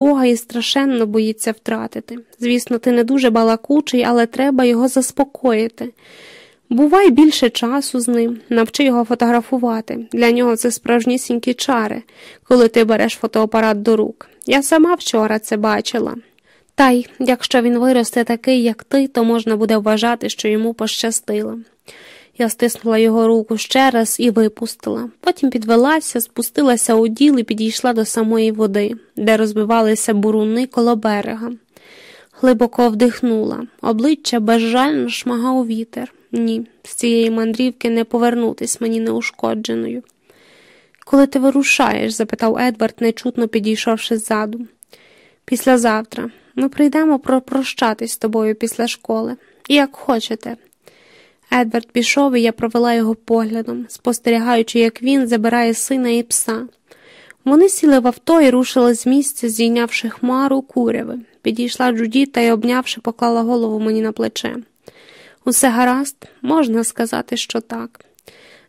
Бога і страшенно боїться втратити. Звісно, ти не дуже балакучий, але треба його заспокоїти. Бувай більше часу з ним, навчи його фотографувати. Для нього це справжнісінькі чари, коли ти береш фотоапарат до рук. Я сама вчора це бачила. Та й якщо він виросте такий, як ти, то можна буде вважати, що йому пощастило. Я стиснула його руку ще раз і випустила. Потім підвелася, спустилася у діл і підійшла до самої води, де розбивалися буруни коло берега. Глибоко вдихнула, обличчя безжально шмагав вітер. Ні, з цієї мандрівки не повернутись мені неушкодженою. Коли ти вирушаєш? запитав Едвард, нечутно підійшовши ззаду. Післязавтра ми прийдемо пропрощатись з тобою після школи, як хочете. Едвард пішов, і я провела його поглядом, спостерігаючи, як він забирає сина і пса. Вони сіли в авто і рушили з місця, зійнявши хмару куряви. Підійшла Джудіта і, обнявши, поклала голову мені на плече. Усе гаразд, можна сказати, що так.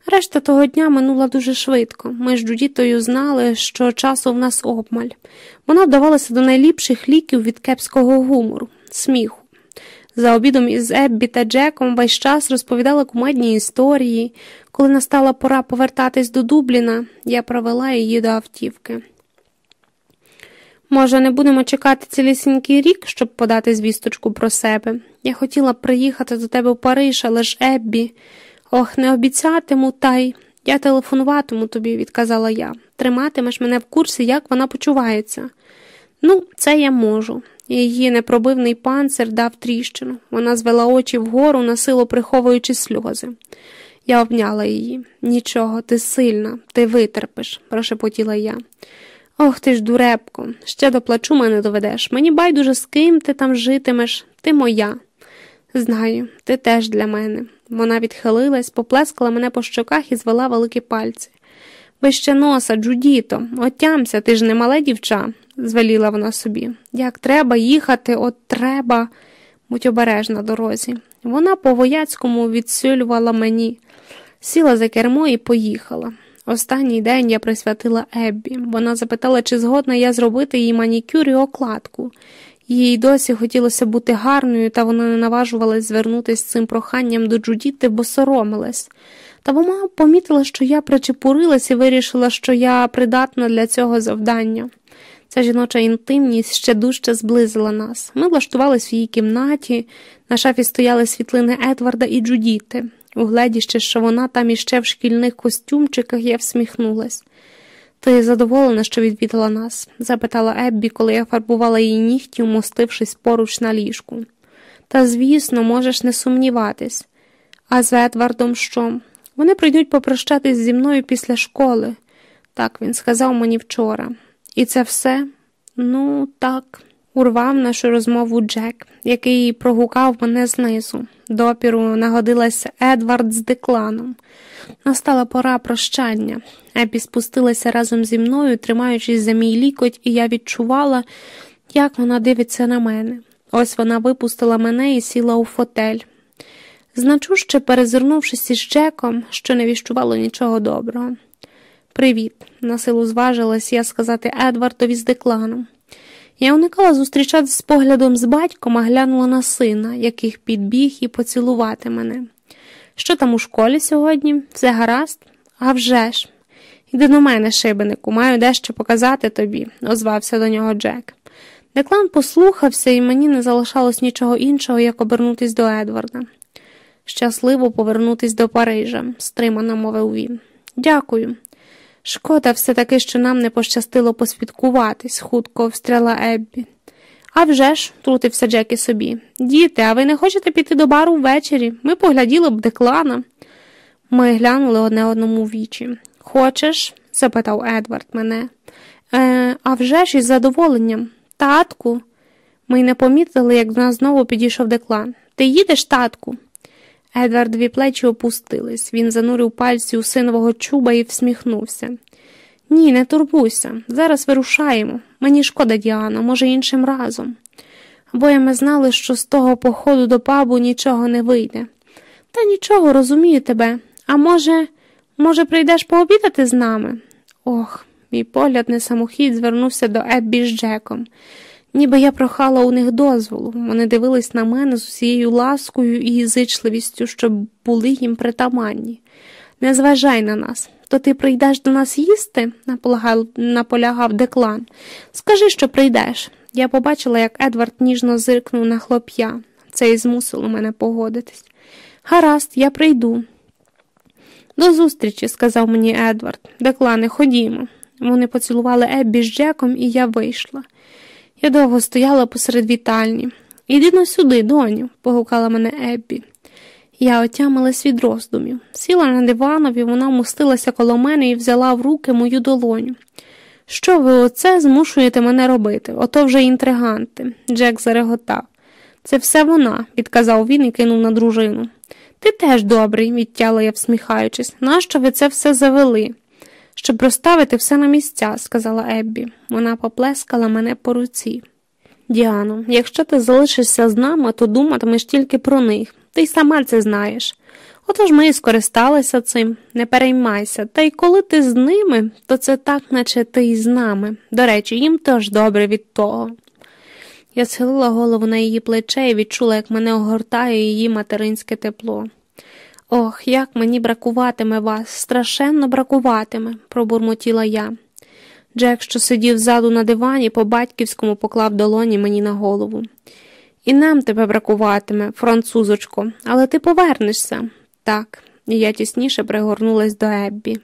Решта того дня минула дуже швидко. Ми з Джудітою знали, що часу в нас обмаль. Вона вдавалася до найліпших ліків від кепського гумору, сміху. За обідом із Еббі та Джеком весь час розповідала кумедні історії. Коли настала пора повертатись до Дубліна, я провела її до автівки. Може, не будемо чекати цілісінький рік, щоб подати звісточку про себе. Я хотіла приїхати до тебе в Париж, але ж Еббі. Ох, не обіцятиму, та й я телефонуватиму тобі, відказала я. Триматимеш мене в курсі, як вона почувається. Ну, це я можу. Її непробивний панцир дав тріщину. Вона звела очі вгору, насилу приховуючи сльози. Я обняла її. Нічого, ти сильна, ти витерпиш, прошепотіла я. Ох ти ж, дурепко, ще доплачу мене доведеш. Мені байдуже з ким ти там житимеш, ти моя. Знаю, ти теж для мене. Вона відхилилась, поплескала мене по щоках і звела великі пальці. Вище носа, Джудіто, отямся, ти ж не мале дівча, звеліла вона собі. Як треба їхати, от треба, будь обережна на дорозі. Вона по вояцькому відсюлювала мені, сіла за кермо і поїхала. Останній день я присвятила Еббі. Вона запитала, чи згодна я зробити їй манікюр і окладку. Їй досі хотілося бути гарною, та вона не наважувалась звернутися з цим проханням до Джудіти, бо соромилась. Та вона помітила, що я причепурилась і вирішила, що я придатна для цього завдання. Ця жіноча інтимність ще дужче зблизила нас. Ми влаштувались в її кімнаті, на шафі стояли світлини Едварда і Джудіти. Угледіще, що вона там іще в шкільних костюмчиках, я всміхнулась. Ти задоволена, що відвідала нас? запитала Еббі, коли я фарбувала її нігті, умостившись поруч на ліжку. Та, звісно, можеш не сумніватись. А з Едвардом що? Вони прийдуть попрощатись зі мною після школи. Так він сказав мені вчора. І це все? Ну, так, урвав нашу розмову Джек, який прогукав мене знизу. Допіру нагодилася Едвард з декланом. Настала пора прощання. Епі спустилася разом зі мною, тримаючись за мій лікоть, і я відчувала, як вона дивиться на мене. Ось вона випустила мене і сіла у фотель. Значуще перезирнувшись із Джеком, що не віщувало нічого доброго. Привіт, насилу зважилась я сказати Едвардові з декланом. Я уникала зустрічатися з поглядом з батьком, а глянула на сина, яких підбіг і поцілувати мене. Що там у школі сьогодні? Все гаразд? «А вже ж!» Іди до мене, шибенику, маю дещо показати тобі, озвався до нього Джек. Деклан послухався, і мені не залишалось нічого іншого, як обернутись до Едварда. Щасливо повернутись до Парижа, стримано мовив він. Дякую. Шкода все таки, що нам не пощастило поспідкуватись, хутко встряла Еббі. «А вже ж», – трутився Джекі собі. Діти, а ви не хочете піти до бару ввечері? Ми погляділи б деклана. Ми глянули одне одному вічі. Хочеш? запитав Едвард мене. «Е, А вже ж із задоволенням. Татку. Ми й не помітили, як до нас знову підійшов деклан. Ти їдеш, татку? Едвардові плечі опустились. Він занурив пальці у синового чуба і всміхнувся. Ні, не турбуйся. Зараз вирушаємо. Мені шкода, Діана, може, іншим разом. Обоє ми знали, що з того походу до пабу нічого не вийде. Та нічого, розумію тебе. А може, може, прийдеш пообідати з нами? Ох, Мій погляд не самохід звернувся до Еббі з Джеком. Ніби я прохала у них дозволу. Вони дивились на мене з усією ласкою і зичливістю, щоб були їм притаманні. Не зважай на нас. То ти прийдеш до нас їсти? наполягав, деклан. Скажи, що прийдеш. Я побачила, як Едвард ніжно зиркнув на хлоп'я. Це і змусило мене погодитись. Гаразд, я прийду. До зустрічі, сказав мені Едвард. Деклане, ходімо. Вони поцілували Еббі з Джеком, і я вийшла. Я довго стояла посеред вітальні. Іди но сюди, доню, погукала мене Еббі. Я отямилась від роздумів. Сіла на диванові, вона мустилася коло мене і взяла в руки мою долоню. Що ви оце змушуєте мене робити? Ото вже інтриганти. Джек зареготав. Це все вона, відказав він і кинув на дружину. Ти теж добрий, відтяла я, всміхаючись. Нащо ви це все завели? Щоб розставити все на місця, сказала Еббі. Вона поплескала мене по руці. Діано, якщо ти залишишся з нами, то думатимеш тільки про них. Ти й сама це знаєш. Отож ми і скористалися цим, не переймайся, та й коли ти з ними, то це так, наче ти і з нами. До речі, їм теж добре від того. Я схилила голову на її плече і відчула, як мене огортає її материнське тепло. Ох, як мені бракуватиме вас, страшенно бракуватиме, пробурмотіла я. Джек, що сидів ззаду на дивані, по батьківському поклав долоні мені на голову. І нам тебе бракуватиме, французочко, але ти повернешся. Так, і я тісніше пригорнулась до Еббі.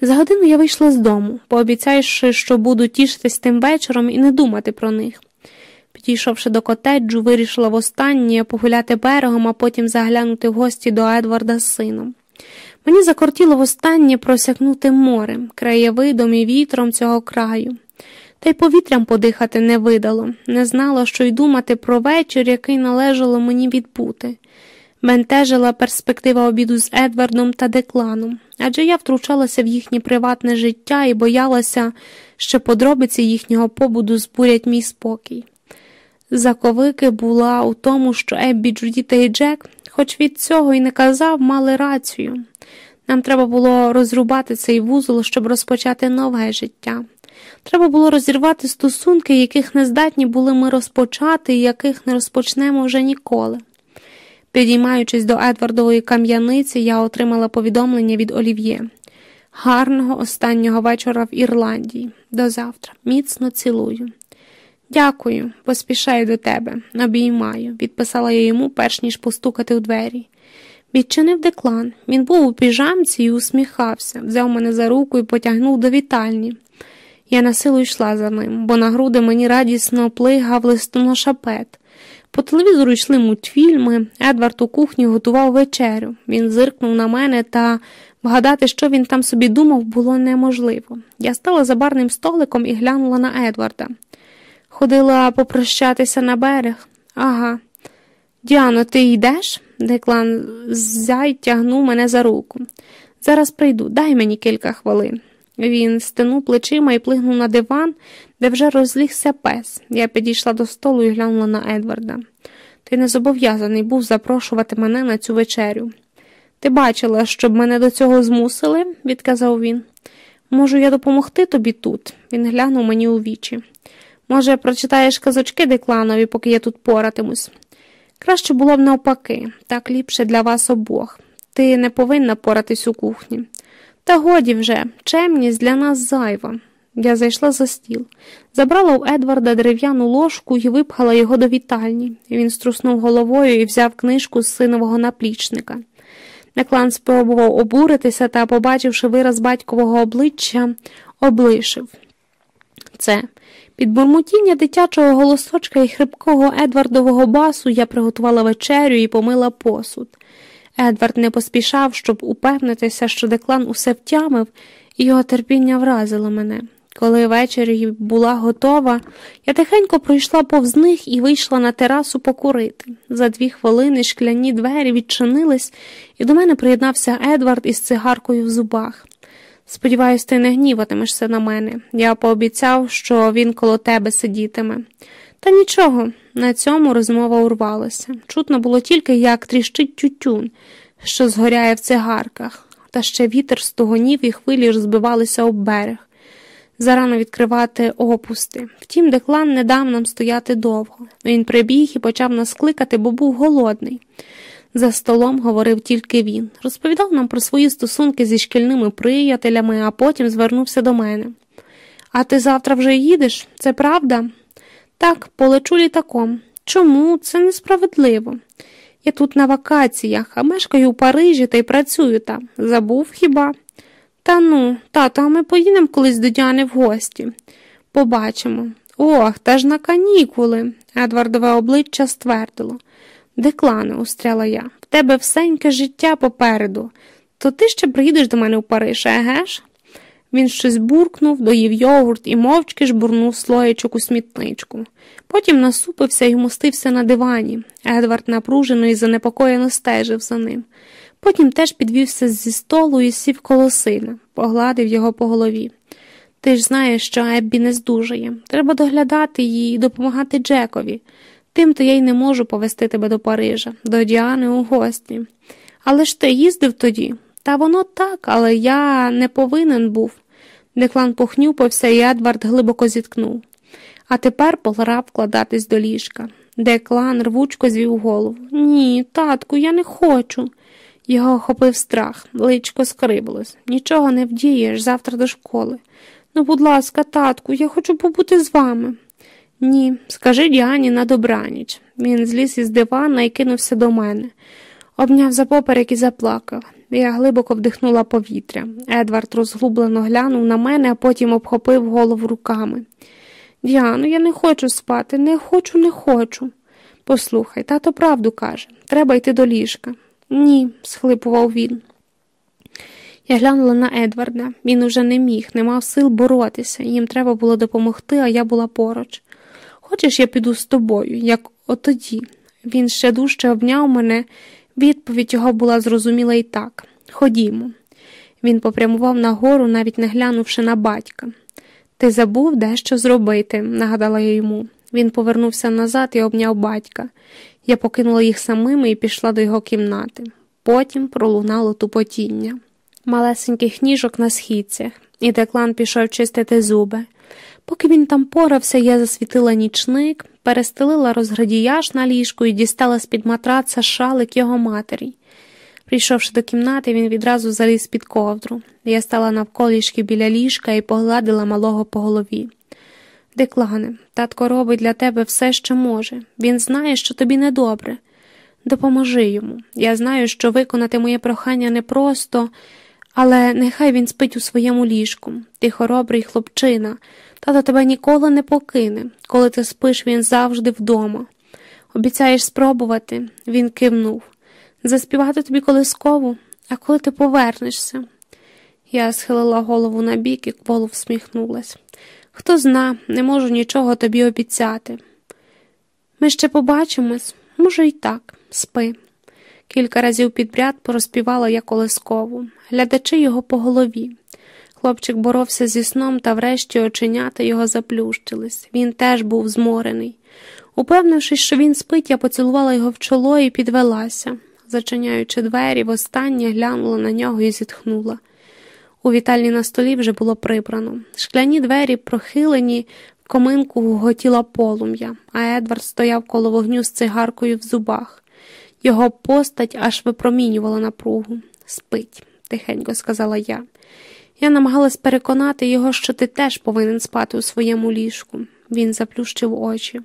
За годину я вийшла з дому, пообіцяючи, що буду тішитись тим вечором і не думати про них. Підійшовши до котеджу, вирішила востаннє погуляти берегом, а потім заглянути в гості до Едварда з сином. Мені закортіло востаннє просякнути морем, краєвидом і вітром цього краю. Та й повітрям подихати не видало, не знала, що й думати про вечір, який належало мені відбути. Бентежила перспектива обіду з Едвардом та Декланом, адже я втручалася в їхнє приватне життя і боялася, що подробиці їхнього побуду збурять мій спокій. Заковики була у тому, що Еббі, Джудіта і Джек, хоч від цього і не казав, мали рацію. Нам треба було розрубати цей вузол, щоб розпочати нове життя. Треба було розірвати стосунки, яких не здатні були ми розпочати і яких не розпочнемо вже ніколи. Підіймаючись до Едвардової кам'яниці, я отримала повідомлення від Олів'є. Гарного останнього вечора в Ірландії. До завтра. Міцно цілую. Дякую, поспішаю до тебе, обіймаю, відписала я йому, перш ніж постукати у двері. Відчинив деклан. Він був у піжамці і усміхався, взяв мене за руку і потягнув до вітальні. Я на силу йшла за ним, бо на груди мені радісно плигав листоношапет. По телевізору йшли мультфільми, Едвард у кухні готував вечерю. Він зиркнув на мене та вгадати, що він там собі думав, було неможливо. Я стала за барним столиком і глянула на Едварда. Ходила попрощатися на берег. Ага. Діано, ти йдеш? Деклан зяй тягнув мене за руку. Зараз прийду, дай мені кілька хвилин. Він стенув плечима і плигнув на диван, де вже розлігся пес. Я підійшла до столу і глянула на Едварда. Ти не зобов'язаний був запрошувати мене на цю вечерю. Ти бачила, щоб мене до цього змусили, відказав він. Можу я допомогти тобі тут? Він глянув мені у вічі. Може, прочитаєш казочки декланові, поки я тут поратимусь. Краще було б навпаки, так ліпше для вас обох. Ти не повинна поратись у кухні. Та годі вже, чемність для нас зайва. Я зайшла за стіл, забрала у Едварда дерев'яну ложку і випхала його до вітальні. Він струснув головою і взяв книжку з синового наплічника. Неклан спробував обуритися та, побачивши вираз батькового обличчя, облишив. Це під бурмотіння дитячого голосочка і хрипкого Едвардового басу я приготувала вечерю і помила посуд. Едвард не поспішав, щоб упевнитися, що деклан усе втямив, і його терпіння вразило мене. Коли ввечері була готова, я тихенько пройшла повз них і вийшла на терасу покурити. За дві хвилини шкляні двері відчинились, і до мене приєднався Едвард із цигаркою в зубах. Сподіваюсь, ти не гніватимешся на мене. Я пообіцяв, що він коло тебе сидітиме. Та нічого, на цьому розмова урвалася. Чутно було тільки, як тріщить тютюн, що згоряє в цигарках. та ще вітер стогонів і хвилі розбивалися об берег. Зарано відкривати опусти. Втім, деклан не дав нам стояти довго. Він прибіг і почав нас кликати, бо був голодний. За столом говорив тільки він. Розповідав нам про свої стосунки зі шкільними приятелями, а потім звернувся до мене. А ти завтра вже їдеш? Це правда? Так, полечу літаком. Чому? Це несправедливо. Я тут на вакаціях, а мешкаю у Парижі та й працюю там. Забув хіба? Та ну, тато, а ми поїдемо колись до Діани в гості. Побачимо. Ох, та ж на канікули. Едвардове обличчя ствердило. Деклане, устряла я, в тебе всеньке життя попереду. То ти ще приїдеш до мене у Париж, еге ж? Він щось буркнув, доїв йогурт і мовчки жбурнув слоєчок у смітничку. Потім насупився і мостився на дивані. Едвард напружено і занепокоєно стежив за ним. Потім теж підвівся зі столу і сів коло сина, погладив його по голові. Ти ж знаєш, що Еббі не здужає. Треба доглядати її і допомагати Джекові. Тим то я й не можу повести тебе до Парижа, до Діани у гості. Але ж ти їздив тоді. Та воно так, але я не повинен був. Деклан похнюпився, і Едвард глибоко зіткнув. А тепер пора вкладатись до ліжка. Деклан рвучко звів голову. Ні, татку, я не хочу. Його охопив страх, личко скрибилось. Нічого не вдієш завтра до школи. Ну, будь ласка, татку, я хочу побути з вами. Ні, скажи Діані на добраніч. Він зліз із дивана і кинувся до мене. Обняв за поперек і заплакав. Я глибоко вдихнула повітря. Едвард розгублено глянув на мене, а потім обхопив голову руками. Діану, я не хочу спати, не хочу, не хочу. Послухай, тато правду каже треба йти до ліжка. Ні, схлипував він. Я глянула на Едварда. Він уже не міг, не мав сил боротися, їм треба було допомогти, а я була поруч. Хочеш, я піду з тобою, як отоді. Він ще дужче обняв мене. Відповідь його була зрозуміла і так ходімо. Він попрямував нагору, навіть не глянувши на батька. Ти забув дещо зробити, нагадала я йому. Він повернувся назад і обняв батька. Я покинула їх самими і пішла до його кімнати. Потім пролунало тупотіння. Малесеньких ніжок на східцях, і деклан пішов чистити зуби. Поки він там порався, я засвітила нічник, перестелила розградіяж на ліжку і дістала з під матраца шалик його матері. Прийшовши до кімнати, він відразу заліз під ковдру. Я стала навколішки біля ліжка і погладила малого по голові. Деклане, татко робить для тебе все, що може. Він знає, що тобі недобре. Допоможи йому. Я знаю, що виконати моє прохання непросто, але нехай він спить у своєму ліжку. Ти хоробрий хлопчина. Тато тебе ніколи не покине. Коли ти спиш, він завжди вдома. Обіцяєш спробувати? Він кивнув. Заспівати тобі колискову, а коли ти повернешся. Я схилила голову на бік і кволо всміхнулась. Хто зна, не можу нічого тобі обіцяти. Ми ще побачимось, може, й так, спи. Кілька разів підряд порозпівала я колискову, глядачи його по голові. Хлопчик боровся зі сном, та врешті оченята його заплющились. Він теж був зморений. Упевнившись, що він спить, я поцілувала його в чоло і підвелася. Зачиняючи двері, востаннє глянула на нього і зітхнула. У вітальні на столі вже було прибрано. Шкляні двері прохилені, в коминку гуготіла полум'я, а Едвард стояв коло вогню з цигаркою в зубах. Його постать аж випромінювала напругу. Спить, тихенько сказала я. Я намагалась переконати його, що ти теж повинен спати у своєму ліжку. Він заплющив очі.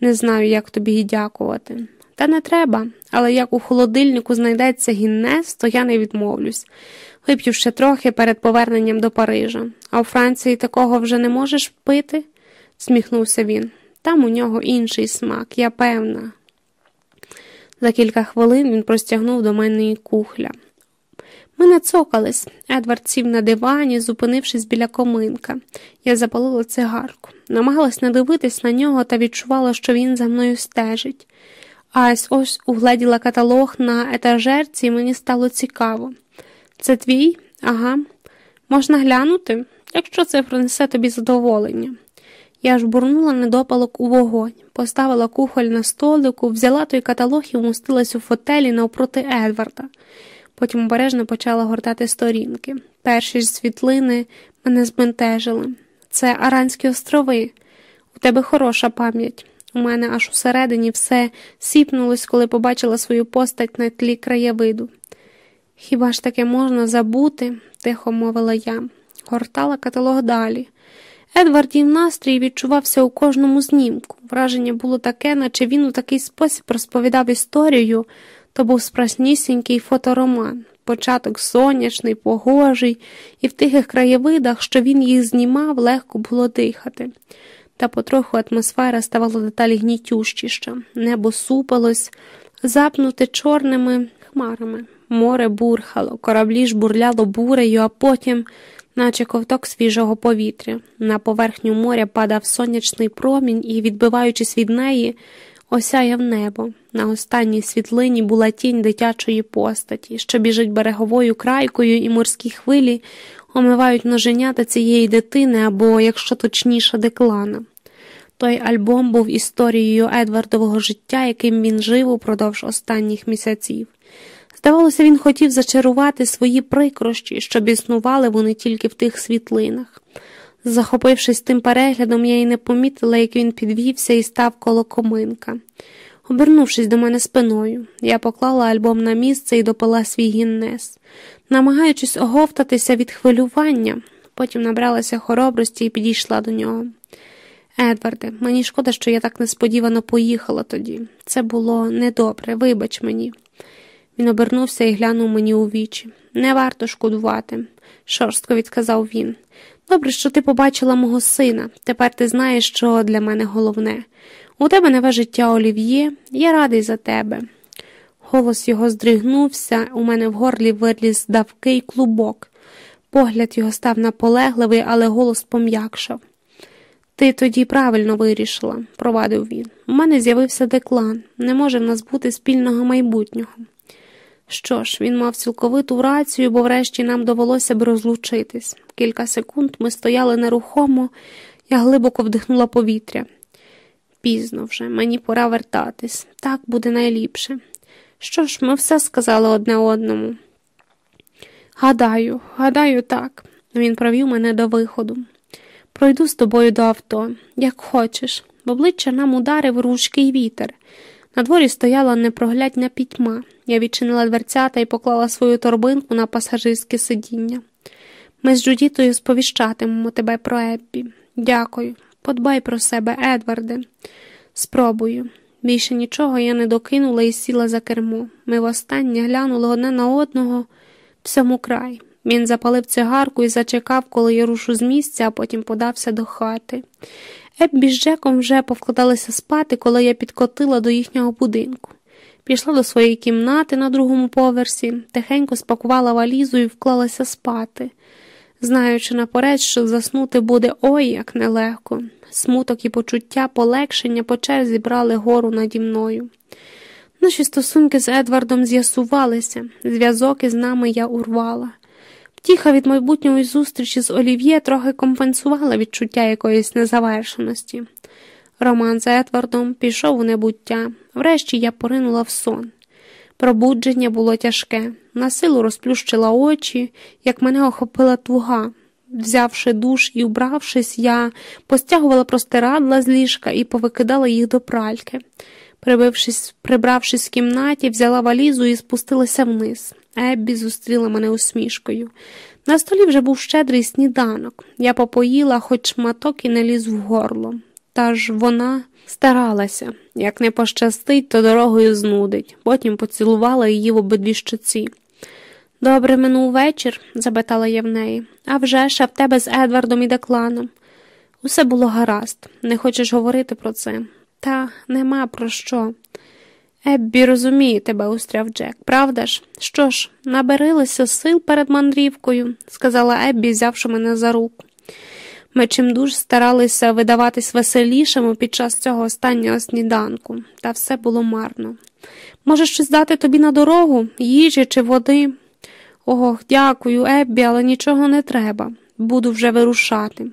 Не знаю, як тобі й дякувати. Та не треба, але як у холодильнику знайдеться гіннес, то я не відмовлюсь. Вип'ю ще трохи перед поверненням до Парижа. А у Франції такого вже не можеш пити? сміхнувся він. Там у нього інший смак, я певна. За кілька хвилин він простягнув до мене і кухля. Ми не цокались. Едвард сів на дивані, зупинившись біля коминка. Я запалила цигарку, намагалась не дивитись на нього та відчувала, що він за мною стежить. А ось угледіла каталог на етажерці, і мені стало цікаво. Це твій? Ага. Можна глянути, якщо це принесе тобі задоволення. Я ж бурнула недопалок у вогонь, поставила кухоль на столику, взяла той каталог і вмостилась у фотелі навпроти Едварда. Потім обережно почала гортати сторінки. Перші ж світлини мене збентежили. Це Аранські острови. У тебе хороша пам'ять. У мене аж усередині все сіпнулось, коли побачила свою постать на тлі краєвиду. Хіба ж таке можна забути? тихо мовила я. Гортала каталог далі. Едвардів настрій відчувався у кожному знімку. Враження було таке, наче він у такий спосіб розповідав історію, то був справжнісінький фотороман, початок сонячний, погожий, і в тихих краєвидах, що він їх знімав, легко було дихати. Та потроху атмосфера ставала деталі гнітющіша, небо супалось, запнуте чорними хмарами. Море бурхало, кораблі ж бурляло бурею, а потім, наче ковток свіжого повітря, на поверхню моря падав сонячний промінь і, відбиваючись від неї, осяяв небо. На останній світлині була тінь дитячої постаті, що біжить береговою крайкою, і морські хвилі омивають ноженята цієї дитини або, якщо точніше, деклана. Той альбом був історією Едвардового життя, яким він жив упродовж останніх місяців. Здавалося, він хотів зачарувати свої прикрощі, щоб існували вони тільки в тих світлинах. Захопившись тим переглядом, я й не помітила, як він підвівся і став коло коминка. Обернувшись до мене спиною, я поклала альбом на місце і допила свій гіннес, намагаючись оговтатися від хвилювання, потім набралася хоробрості і підійшла до нього. Едварде, мені шкода, що я так несподівано поїхала тоді. Це було недобре, вибач мені. Він обернувся і глянув мені у вічі. Не варто шкодувати, шорстко відказав він. Добре, що ти побачила мого сина. Тепер ти знаєш, що для мене головне. У тебе нове життя Олів'є, я радий за тебе. Голос його здригнувся, у мене в горлі виліз давкий клубок. Погляд його став наполегливий, але голос пом'якшав. Ти тоді правильно вирішила, провадив він. У мене з'явився деклан, не може в нас бути спільного майбутнього. Що ж, він мав цілковиту рацію, бо врешті нам довелося б розлучитись. Кілька секунд ми стояли нерухомо, я глибоко вдихнула повітря. Пізно вже, мені пора вертатись. Так буде найліпше. Що ж, ми все сказали одне одному. Гадаю, гадаю, так. Він провів мене до виходу. Пройду з тобою до авто, як хочеш. В обличчя нам ударив ручкий вітер. На дворі стояла непроглядна пітьма. Я відчинила дверцята і поклала свою торбинку на пасажирське сидіння. Ми з Джудітою сповіщатимемо тебе про Еббі. Дякую. Подбай про себе, Едварде. Спробую. Більше нічого я не докинула і сіла за кермо. Ми востаннє глянули одне на одного всьому край. Він запалив цигарку і зачекав, коли я рушу з місця, а потім подався до хати. Еббі з Джеком вже повкладалися спати, коли я підкотила до їхнього будинку. Пішла до своєї кімнати на другому поверсі, тихенько спакувала валізу і вклалася спати, знаючи наперед, що заснути буде ой як нелегко. Смуток і почуття полегшення по черзі брали гору наді мною. Наші стосунки з Едвардом з'ясувалися, зв'язок із нами я урвала. Втіха від майбутньої зустрічі з Олів'є трохи компенсувала відчуття якоїсь незавершеності. Роман з Едвардом пішов у небуття, врешті я поринула в сон. Пробудження було тяжке, на силу розплющила очі, як мене охопила туга. Взявши душ і вбравшись, я постягувала простирадла з ліжка і повикидала їх до пральки. Прибившись, прибравшись в кімнаті, взяла валізу і спустилася вниз. Еббі зустріла мене усмішкою. На столі вже був щедрий сніданок. Я попоїла, хоч шматок і не ліз в горло. Та ж вона старалася як не пощастить, то дорогою знудить. Потім поцілувала її в обидві щоці. Добре минув вечір? запитала я в неї. «А вже ж, а в тебе з Едвардом і Декланом. Усе було гаразд, не хочеш говорити про це. Та нема про що. Еббі розуміє тебе, устряв Джек, правда ж? Що ж, наберилися сил перед мандрівкою, сказала Еббі, взявши мене за руку. Ми чимдуж старалися видаватись веселішими під час цього останнього сніданку, та все було марно. Може, щось дати тобі на дорогу, їжі чи води? Ох, дякую, Еббі, але нічого не треба. Буду вже вирушати.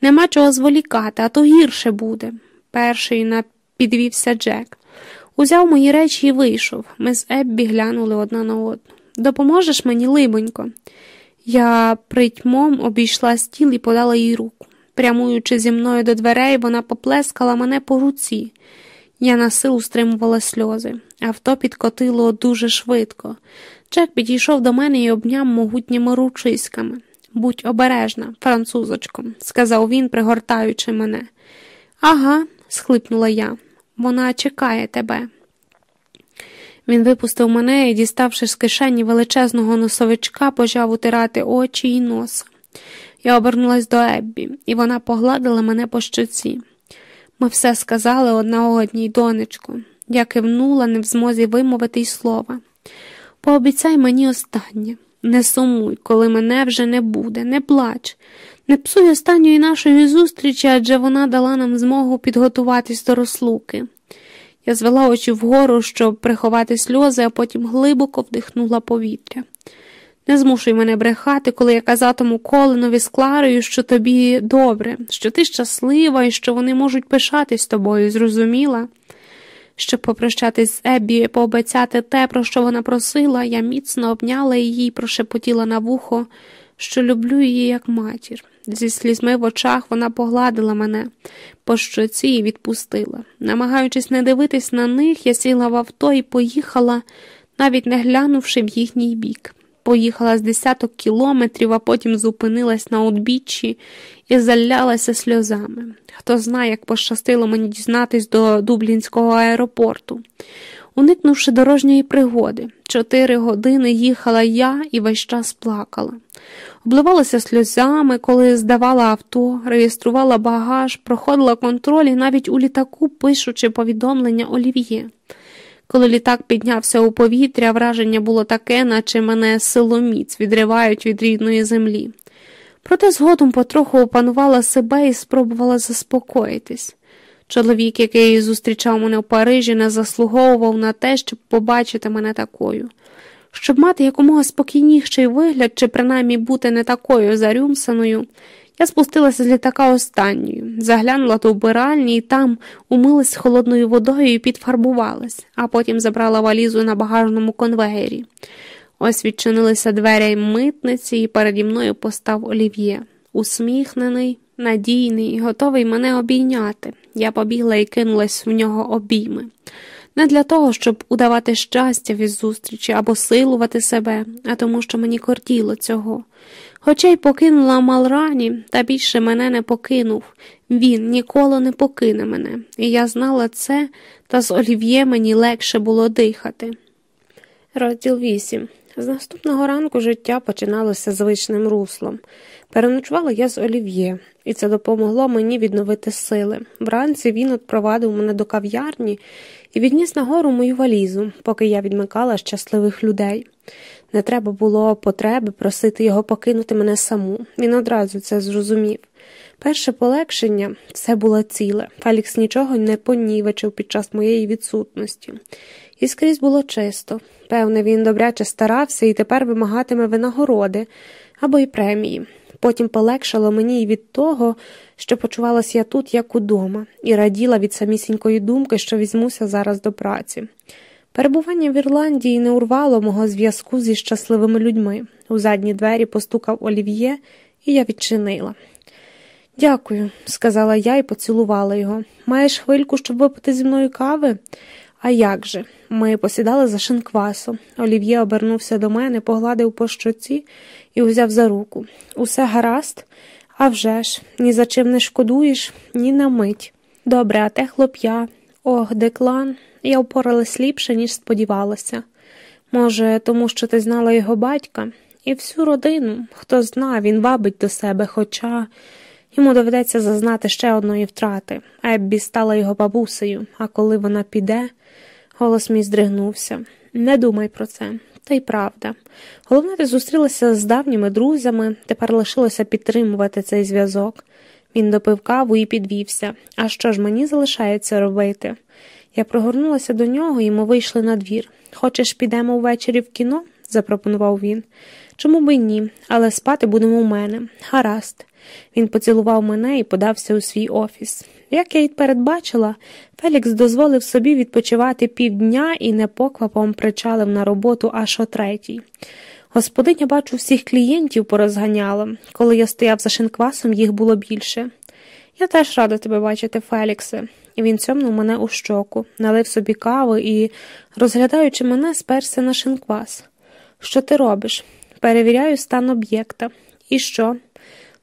Нема чого зволікати, а то гірше буде. Перший напідвівся Джек. Узяв мої речі і вийшов. Ми з Еббі глянули одна на одну. Допоможеш мені, либонько? Я притьмом обійшла стіл і подала їй руку. Прямуючи зі мною до дверей, вона поплескала мене по руці. Я на силу стримувала сльози. Авто підкотило дуже швидко. Джек підійшов до мене і обняв могутніми ручиськами. Будь обережна, французочко, сказав він, пригортаючи мене. Ага, схлипнула я. Вона чекає тебе. Він випустив мене і, діставши з кишені величезного носовичка, почав утирати очі і носа. Я обернулась до Еббі, і вона погладила мене по щоці. Ми все сказали одна одній, донечку. Я кивнула, не в змозі вимовити й слова. Пообіцяй мені останнє. Не сумуй, коли мене вже не буде, не плач, не псуй останньої нашої зустрічі, адже вона дала нам змогу підготуватись до розлуки. Я звела очі вгору, щоб приховати сльози, а потім глибоко вдихнула повітря. Не змушуй мене брехати, коли я казатиму Колинові з Кларою, що тобі добре, що ти щаслива і що вони можуть пишатись тобою, зрозуміла? Щоб попрощатись з Еббі і пообіцяти те, про що вона просила, я міцно обняла її і прошепотіла на вухо, що люблю її як матір. Зі слізьми в очах вона погладила мене по щоці і відпустила. Намагаючись не дивитись на них, я сіла в авто і поїхала, навіть не глянувши в їхній бік. Поїхала з десяток кілометрів, а потім зупинилась на узбіччі і залялася сльозами. Хто знає, як пощастило мені дізнатись до Дублінського аеропорту. Уникнувши дорожньої пригоди, чотири години їхала я і весь час плакала. Обливалася сльозами, коли здавала авто, реєструвала багаж, проходила контроль і навіть у літаку, пишучи повідомлення Олів'є. Коли літак піднявся у повітря, враження було таке, наче мене силоміць відривають від рідної землі. Проте згодом потроху опанувала себе і спробувала заспокоїтись. Чоловік, який зустрічав мене в Парижі, не заслуговував на те, щоб побачити мене такою. Щоб мати якомога спокійніший вигляд, чи принаймні бути не такою зарюмсаною, я спустилася з літака останньою, заглянула до вбиральні і там умилась холодною водою і підфарбувалась, а потім забрала валізу на багажному конвеєрі. Ось відчинилися двері митниці, і переді мною постав олів'є, усміхнений, надійний, і готовий мене обійняти. Я побігла і кинулась в нього обійми. Не для того, щоб удавати щастя від зустрічі або силувати себе, а тому, що мені кортіло цього. Хоча й покинула Малрані, та більше мене не покинув. Він ніколи не покине мене, і я знала це, та з олів'є мені легше було дихати. Розділ 8 з наступного ранку життя починалося звичним руслом. Переночувала я з олів'є, і це допомогло мені відновити сили. Вранці він відпровадив мене до кав'ярні і відніс нагору мою валізу, поки я відмикала щасливих людей. Не треба було потреби просити його покинути мене саму. Він одразу це зрозумів. Перше полегшення все було ціле. Фелікс нічого не понівечив під час моєї відсутності. І скрізь було чисто. Певне, він добряче старався і тепер вимагатиме винагороди або й премії. Потім полегшало мені і від того, що почувалася я тут, як удома, і раділа від самісінької думки, що візьмуся зараз до праці. Перебування в Ірландії не урвало мого зв'язку зі щасливими людьми. У задні двері постукав олів'є, і я відчинила. Дякую, сказала я і поцілувала його. Маєш хвильку, щоб випити зі мною кави? А як же? Ми посідали за шинквасом. Олів'є обернувся до мене, погладив по щоці і узяв за руку. Усе гаразд? «А вже ж, ні за чим не шкодуєш, ні на мить. Добре, а те хлоп'я. Ох, деклан. Я впоралась ліпше, ніж сподівалася. Може, тому що ти знала його батька і всю родину, хто зна, він вабить до себе, хоча йому доведеться зазнати ще одної втрати. Еббі стала його бабусею, а коли вона піде, голос мій здригнувся. Не думай про це. Та й правда. Головне, ти зустрілася з давніми друзями, тепер лишилося підтримувати цей зв'язок. Він допив каву і підвівся. А що ж мені залишається робити? Я прогорнулася до нього, і ми вийшли на двір. Хочеш, підемо ввечері в кіно? запропонував він. Чому б і ні, але спати будемо у мене. Гаразд. Він поцілував мене і подався у свій офіс. Як я й передбачила, Фелікс дозволив собі відпочивати півдня і непоквапом причалив на роботу аж о третій. Господиня, бачу, всіх клієнтів порозганяла. Коли я стояв за шинквасом, їх було більше. Я теж рада тебе бачити, Феліксе. І він цьомнув мене у щоку, налив собі каву і, розглядаючи мене, сперся на шинквас. Що ти робиш? Перевіряю стан об'єкта. І що?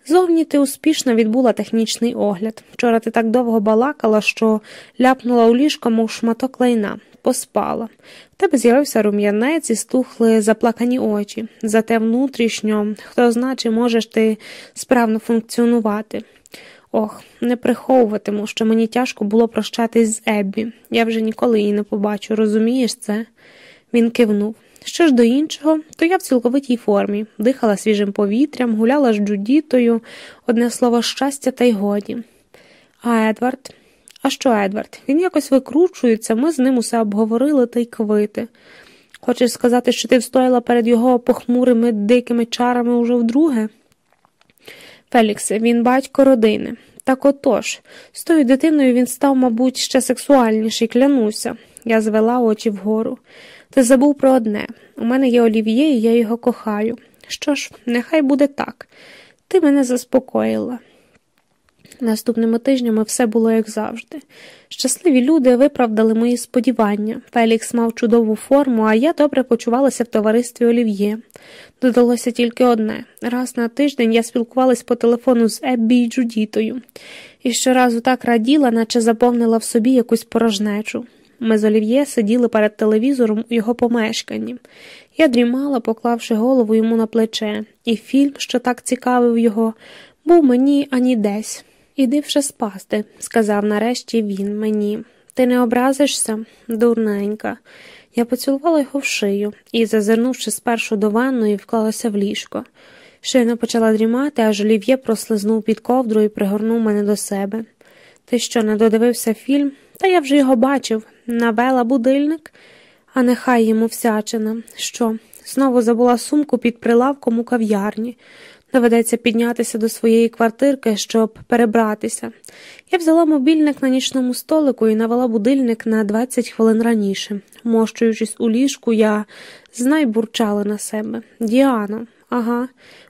Зовні ти успішно відбула технічний огляд. Вчора ти так довго балакала, що ляпнула у ліжко, мов шматок лайна, поспала. В тебе з'явився рум'янець і стухли заплакані очі. Зате внутрішньо, хто зна, чи можеш ти справно функціонувати. Ох, не приховуватиму, що мені тяжко було прощатись з Еббі. Я вже ніколи її не побачу, розумієш це? Він кивнув. Що ж до іншого, то я в цілковитій формі, дихала свіжим повітрям, гуляла з Джудітою, одне слово щастя, та й годі. А Едвард? А що, Едвард? Він якось викручується, ми з ним усе обговорили та й квити. Хочеш сказати, що ти встояла перед його похмурими дикими чарами уже вдруге? Феліксе, він батько родини. Так отож, з тою дитиною він став, мабуть, ще сексуальніший, клянуся. Я звела очі вгору. Ти забув про одне у мене є олів'є, і я його кохаю. Що ж, нехай буде так. Ти мене заспокоїла. Наступними тижнями все було як завжди. Щасливі люди виправдали мої сподівання. Фелікс мав чудову форму, а я добре почувалася в товаристві Олів'є. Додалося тільки одне раз на тиждень я спілкувалась по телефону з Еббі і Джудітою, і щоразу так раділа, наче заповнила в собі якусь порожнечу. Ми з Олів'є сиділи перед телевізором у його помешканні. Я дрімала, поклавши голову йому на плече, і фільм, що так цікавив його, був мені ані десь. Іди вже спасти, сказав нарешті він мені. Ти не образишся, дурненька. Я поцілувала його в шию і, зазирнувши спершу до ванної, вклалася в ліжко. Щойно почала дрімати, аж олів'є прослизнув під ковдру і пригорнув мене до себе. Ти що, не додивився фільм? Та я вже його бачив, навела будильник, а нехай йому всячина. Що? Знову забула сумку під прилавком у кав'ярні. Доведеться піднятися до своєї квартирки, щоб перебратися. Я взяла мобільник на нічному столику і навела будильник на 20 хвилин раніше. Мощуючись у ліжку, я знай бурчала на себе. Діано, ага,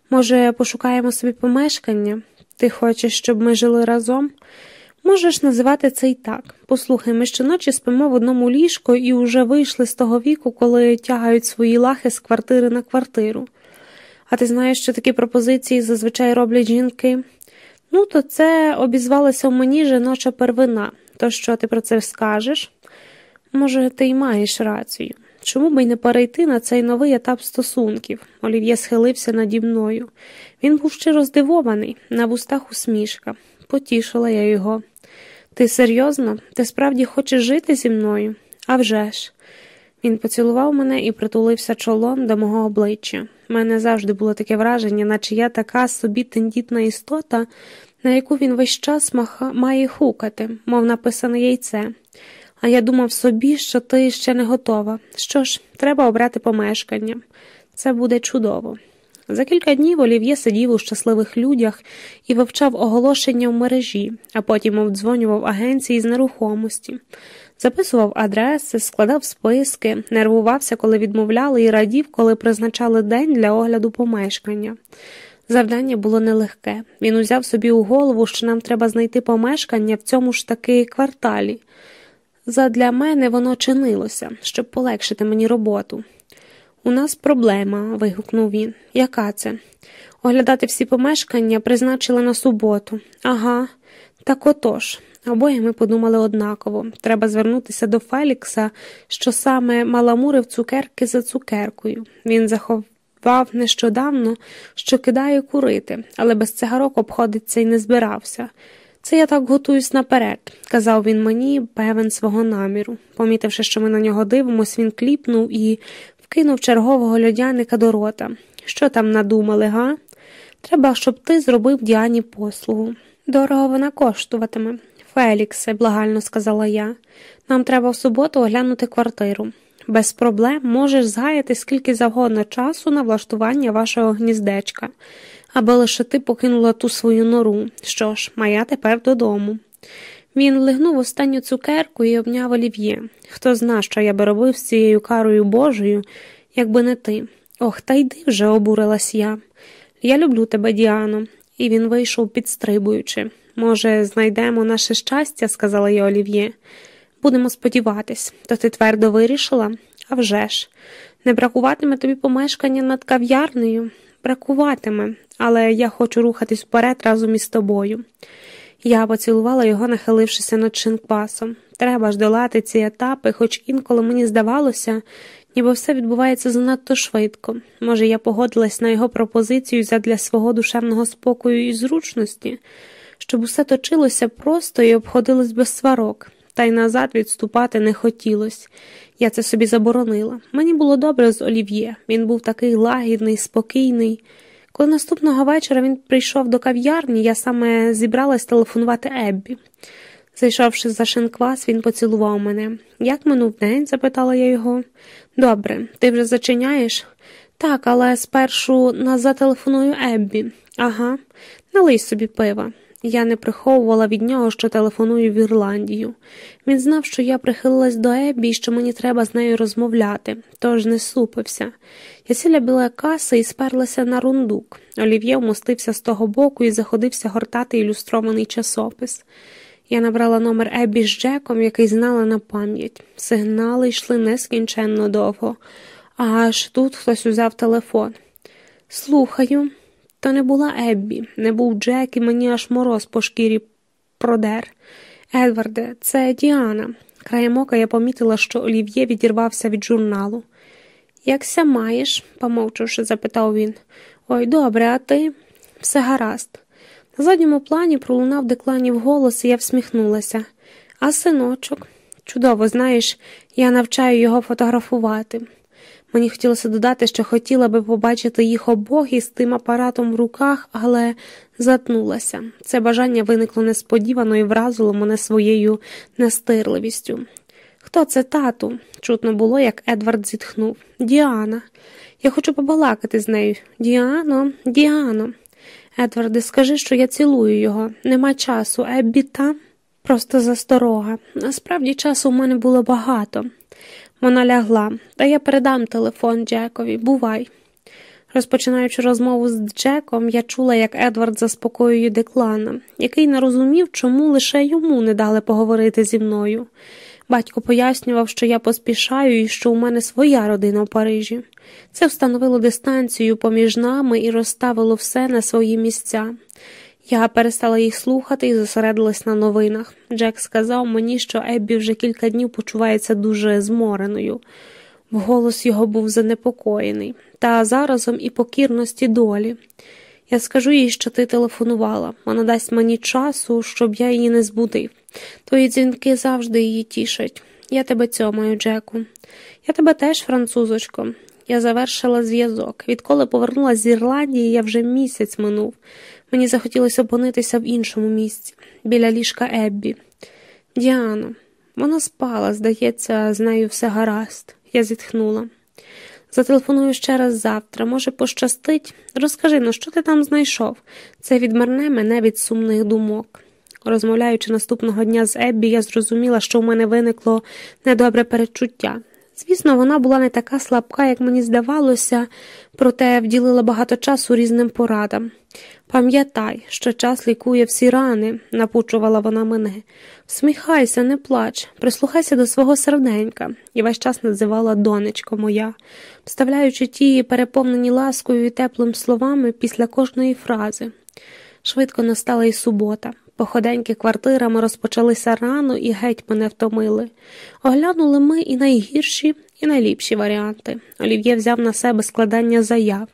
може, пошукаємо собі помешкання? Ти хочеш, щоб ми жили разом? Можеш називати це й так. Послухай, ми щоночі спимо в одному ліжку і вже вийшли з того віку, коли тягають свої лахи з квартири на квартиру. А ти знаєш, що такі пропозиції зазвичай роблять жінки? Ну, то це обізвалася в мені жіноча первина. То що ти про це скажеш? Може, ти й маєш рацію. Чому би й не перейти на цей новий етап стосунків? Олів'є схилився наді мною. Він був щиро здивований, на вустах усмішка. Потішила я його. Ти серйозно? Ти справді хочеш жити зі мною? «А вже ж!» Він поцілував мене і притулився чолом до мого обличчя. У мене завжди було таке враження, наче я така собі тендітна істота, на яку він весь час маха... має хукати, мов написане яйце. А я думав собі, що ти ще не готова. Що ж, треба обрати помешкання. Це буде чудово. За кілька днів Олів'є сидів у щасливих людях і вивчав оголошення в мережі, а потім обдзвонював агенції з нерухомості, записував адреси, складав списки, нервувався, коли відмовляли, і радів, коли призначали день для огляду помешкання. Завдання було нелегке. Він узяв собі у голову, що нам треба знайти помешкання в цьому ж таки кварталі. Задля мене воно чинилося, щоб полегшити мені роботу. У нас проблема, вигукнув він. Яка це? Оглядати всі помешкання призначили на суботу. Ага, так отож. Обоє ми подумали однаково треба звернутися до Фелікса, що саме маламурив цукерки за цукеркою. Він заховав нещодавно, що кидає курити, але без цигарок обходиться і не збирався. Це я так готуюсь наперед, казав він мені, певен свого наміру. Помітивши, що ми на нього дивимось, він кліпнув і кинув чергового льодяника до рота. Що там надумали, га? Треба, щоб ти зробив Діані послугу. Дорого вона коштуватиме. Феліксе, благально сказала я, нам треба в суботу оглянути квартиру. Без проблем можеш згаяти скільки завгодно часу на влаштування вашого гніздечка, аби лише ти покинула ту свою нору. Що ж, моя тепер додому. Він лигнув останню цукерку і обняв олів'є. Хто зна, що я би робив з цією карою Божою, якби не ти. Ох, та йди вже, обурилась я. Я люблю тебе, Діано, і він вийшов, підстрибуючи. Може, знайдемо наше щастя, сказала я Олів'є. Будемо сподіватись, то ти твердо вирішила? А вже ж. Не бракуватиме тобі помешкання над кав'ярнею? Бракуватиме, але я хочу рухатись вперед разом із тобою. Я поцілувала його, нахилившися над шинквасом. Треба ж долати ці етапи, хоч інколи мені здавалося, ніби все відбувається занадто швидко. Може, я погодилась на його пропозицію задля свого душевного спокою і зручності, щоб усе точилося просто і обходилось без сварок, та й назад відступати не хотілося. Я це собі заборонила. Мені було добре з Олів'є. Він був такий лагідний, спокійний. Коли наступного вечора він прийшов до кав'ярні, я саме зібралась телефонувати Еббі. Зайшовши за шинквас, він поцілував мене. Як минув день? запитала я його. Добре, ти вже зачиняєш? Так, але спершу нас зателефоную Еббі. Ага, налий собі пива. Я не приховувала від нього, що телефоную в Ірландію. Він знав, що я прихилилась до Еббі і що мені треба з нею розмовляти, тож не супився. Я сіля біла каси і сперлася на рундук. Олів'є вмостився з того боку і заходився гортати ілюстрований часопис. Я набрала номер Еббі з Джеком, який знала на пам'ять. Сигнали йшли нескінченно довго, аж тут хтось узяв телефон. Слухаю. То не була Еббі, не був Джек, і мені аж мороз по шкірі продер. Едварде, це Діана. Краєм ока я помітила, що Олів'є відірвався від журналу. Якся маєш? помовчавши, запитав він. Ой, добре, а ти? Все гаразд. На задньому плані пролунав декланів голос, і я всміхнулася. А синочок? Чудово, знаєш, я навчаю його фотографувати. Мені хотілося додати, що хотіла би побачити їх обох із тим апаратом в руках, але затнулася. Це бажання виникло несподівано і вразило мене своєю настирливістю. Хто це тату? Чутно було, як Едвард зітхнув. Діана. Я хочу побалакати з нею. Діано, Діано. Едварде, скажи, що я цілую його. Нема часу, Еббі там? Просто засторога. Насправді часу у мене було багато. Вона лягла, та я передам телефон Джекові, бувай. Розпочинаючи розмову з Джеком, я чула, як Едвард заспокоює Деклана, який не розумів, чому лише йому не дали поговорити зі мною. Батько пояснював, що я поспішаю і що у мене своя родина в Парижі. Це встановило дистанцію поміж нами і розставило все на свої місця. Я перестала їх слухати і зосередилась на новинах. Джек сказав мені, що Еббі вже кілька днів почувається дуже змореною. Вголос його був занепокоєний, та заразом і покірності долі. Я скажу їй, що ти телефонувала. Вона дасть мені часу, щоб я її не збудив. Твої дзвінки завжди її тішать. Я тебе цьомаю, Джеку. Я тебе теж, французочко. Я завершила зв'язок. Відколи повернулася з Ірландії, я вже місяць минув. Мені захотілося опинитися в іншому місці, біля ліжка Еббі. Діано, вона спала, здається, з нею все гаразд. Я зітхнула. Зателефоную ще раз завтра, може, пощастить. Розкажи ну, що ти там знайшов? Це відмерне мене від сумних думок. Розмовляючи наступного дня з Еббі, я зрозуміла, що в мене виникло недобре передчуття. Звісно, вона була не така слабка, як мені здавалося, проте вділила багато часу різним порадам. Пам'ятай, що час лікує всі рани, напучувала вона мене. Всміхайся, не плач, прислухайся до свого серденька, і весь час називала донечко моя, вставляючи ті переповнені ласкою і теплим словами після кожної фрази. Швидко настала і субота. Походеньки квартирами розпочалися рано і геть мене втомили. Оглянули ми і найгірші, і найліпші варіанти. Олів'є взяв на себе складання заяв,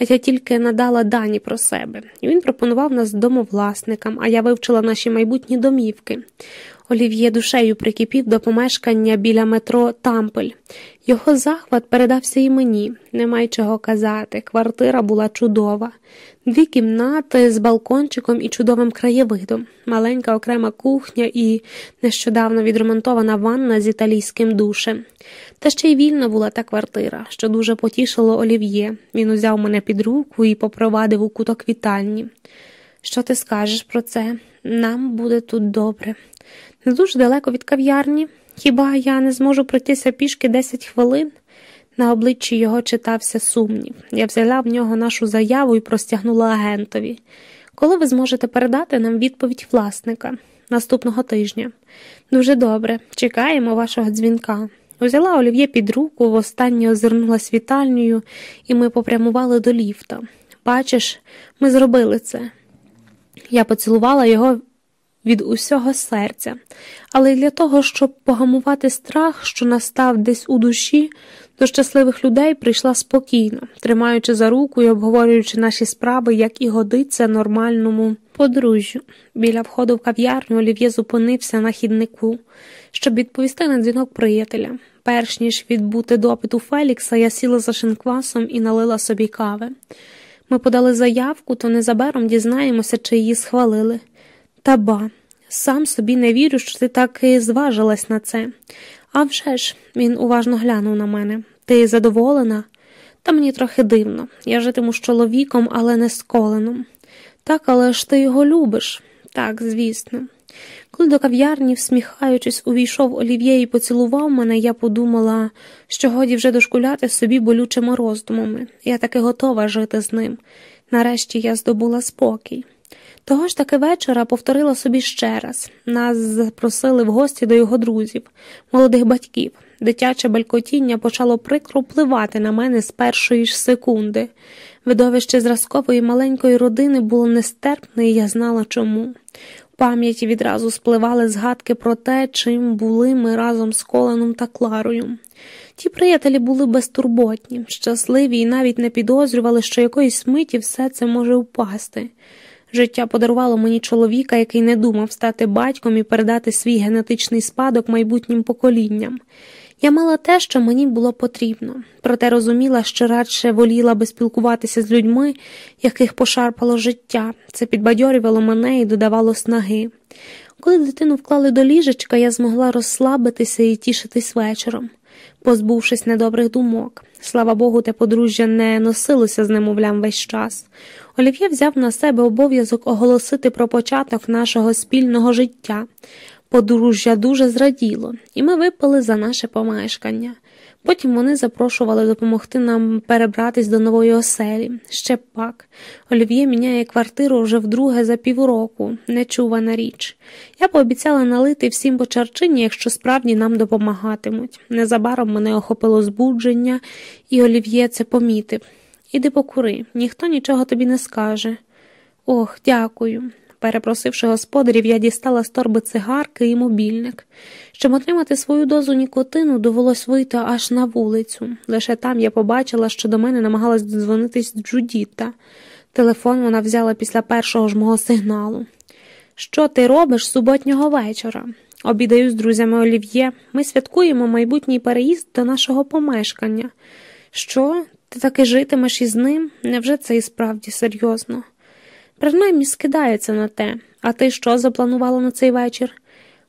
а я тільки надала дані про себе. Він пропонував нас домовласникам, а я вивчила наші майбутні домівки. Олів'є душею прикипів до помешкання біля метро Тампель. Його захват передався і мені, немає чого казати. Квартира була чудова. Дві кімнати з балкончиком і чудовим краєвидом, маленька окрема кухня і нещодавно відремонтована ванна з італійським душем. Та ще й вільна була та квартира, що дуже потішило олів'є. Він узяв мене під руку і попровадив у куток вітальні. Що ти скажеш про це? Нам буде тут добре. Не дуже далеко від кав'ярні. Хіба я не зможу пройтися пішки 10 хвилин? На обличчі його читався сумнів. Я взяла в нього нашу заяву і простягнула агентові. Коли ви зможете передати нам відповідь власника наступного тижня? Дуже добре, чекаємо вашого дзвінка. Узяла Олів'є під руку, востаннє озирнулась вітальнею, і ми попрямували до ліфта. Бачиш, ми зробили це. Я поцілувала його від усього серця, але для того, щоб погамувати страх, що настав десь у душі, до щасливих людей прийшла спокійно, тримаючи за руку і обговорюючи наші справи, як і годиться нормальному подружжю. Біля входу в кав'ярню Олів'є зупинився на хіднику, щоб відповісти на дзвінок приятеля. Перш ніж відбути допит у Фелікса, я сіла за шинквасом і налила собі кави. Ми подали заявку, то незабаром дізнаємося, чи її схвалили. Та ба, сам собі не вірю, що ти так і зважилась на це. А вже ж, він уважно глянув на мене. Ти задоволена? Та мені трохи дивно. Я житиму з чоловіком, але не з коленом. Так, але ж ти його любиш. Так, звісно. Коли до кав'ярні, всміхаючись, увійшов Олів'є і поцілував мене, я подумала, що годі вже дошкуляти собі болючими роздумами. Я таки готова жити з ним. Нарешті я здобула спокій. Того ж таки вечора повторила собі ще раз нас запросили в гості до його друзів, молодих батьків. Дитяче балькотіння почало прикро впливати на мене з першої ж секунди. Видовище зразкової маленької родини було нестерпне, і я знала чому. Пам'яті відразу спливали згадки про те, чим були ми разом з Коленом та Кларою. Ті приятелі були безтурботні, щасливі і навіть не підозрювали, що якоїсь миті все це може впасти. Життя подарувало мені чоловіка, який не думав стати батьком і передати свій генетичний спадок майбутнім поколінням. Я мала те, що мені було потрібно, проте розуміла, що радше воліла би спілкуватися з людьми, яких пошарпало життя. Це підбадьорювало мене і додавало снаги. Коли дитину вклали до ліжечка, я змогла розслабитися і тішитись вечором, позбувшись недобрих думок. Слава Богу, те подружжя не носилося з немовлям весь час. Олів'є взяв на себе обов'язок оголосити про початок нашого спільного життя. Подружжя дуже зраділо, і ми випили за наше помешкання. Потім вони запрошували допомогти нам перебратись до нової оселі. Ще пак. Олів'є міняє квартиру вже вдруге за півроку, нечувана річ. Я пообіцяла налити всім по чарчині, якщо справді нам допомагатимуть. Незабаром мене охопило збудження, і Олів'є це помітив. Іди покури, ніхто нічого тобі не скаже. Ох, дякую. Перепросивши господарів, я дістала з торби цигарки і мобільник. Щоб отримати свою дозу нікотину, довелось вийти аж на вулицю. Лише там я побачила, що до мене намагалась додзвонитись Джудіта. Телефон вона взяла після першого ж мого сигналу. Що ти робиш суботнього вечора? Обідаю з друзями Олів'є. Ми святкуємо майбутній переїзд до нашого помешкання. Що? Ти таки житимеш із ним? Невже це і справді серйозно? Принаймні скидається на те. А ти що запланувала на цей вечір?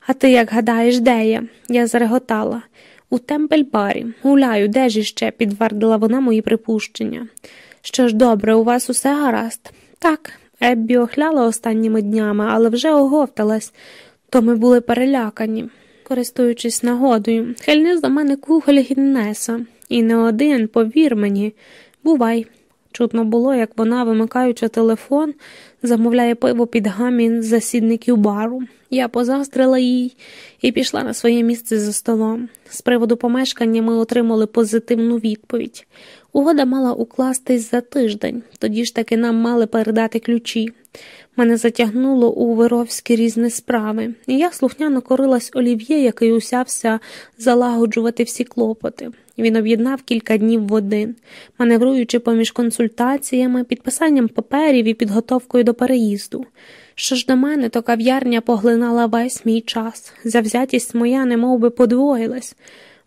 А ти як гадаєш, де я? Я зареготала. У темпель-барі. Гуляю, де ж іще? підтвердила вона мої припущення. Що ж, добре, у вас усе гаразд? Так, Еббі охляла останніми днями, але вже оговталась, то ми були перелякані, користуючись нагодою. Хельни до мене кухоль Гіннеса. І не один, повір мені, бувай. Чутно було, як вона, вимикаючи телефон, замовляє пиво під гамін засідників бару. Я позастрила їй і пішла на своє місце за столом. З приводу помешкання ми отримали позитивну відповідь. Угода мала укластись за тиждень, тоді ж таки нам мали передати ключі. Мене затягнуло у вировські різні справи, і я слухняно корилась олів'є, який усявся залагоджувати всі клопоти. Він об'єднав кілька днів в один, маневруючи поміж консультаціями, підписанням паперів і підготовкою до переїзду. Що ж до мене, то кав'ярня поглинала весь мій час. Завзятість моя немов би подвоїлась.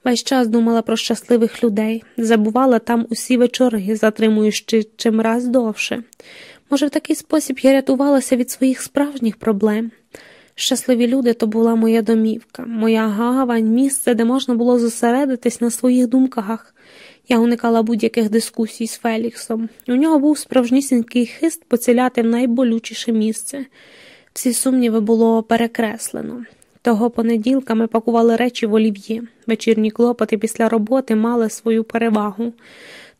Весь час думала про щасливих людей, забувала там усі вечори, затримуючи чим раз довше. Може, в такий спосіб я рятувалася від своїх справжніх проблем. Щасливі люди то була моя домівка, моя гавань, місце, де можна було зосередитись на своїх думках. Я уникала будь-яких дискусій з Феліксом. У нього був справжнісінький хист поціляти в найболючіше місце. Всі сумніви було перекреслено. Того понеділка ми пакували речі в олів'ї. Вечірні клопоти після роботи мали свою перевагу.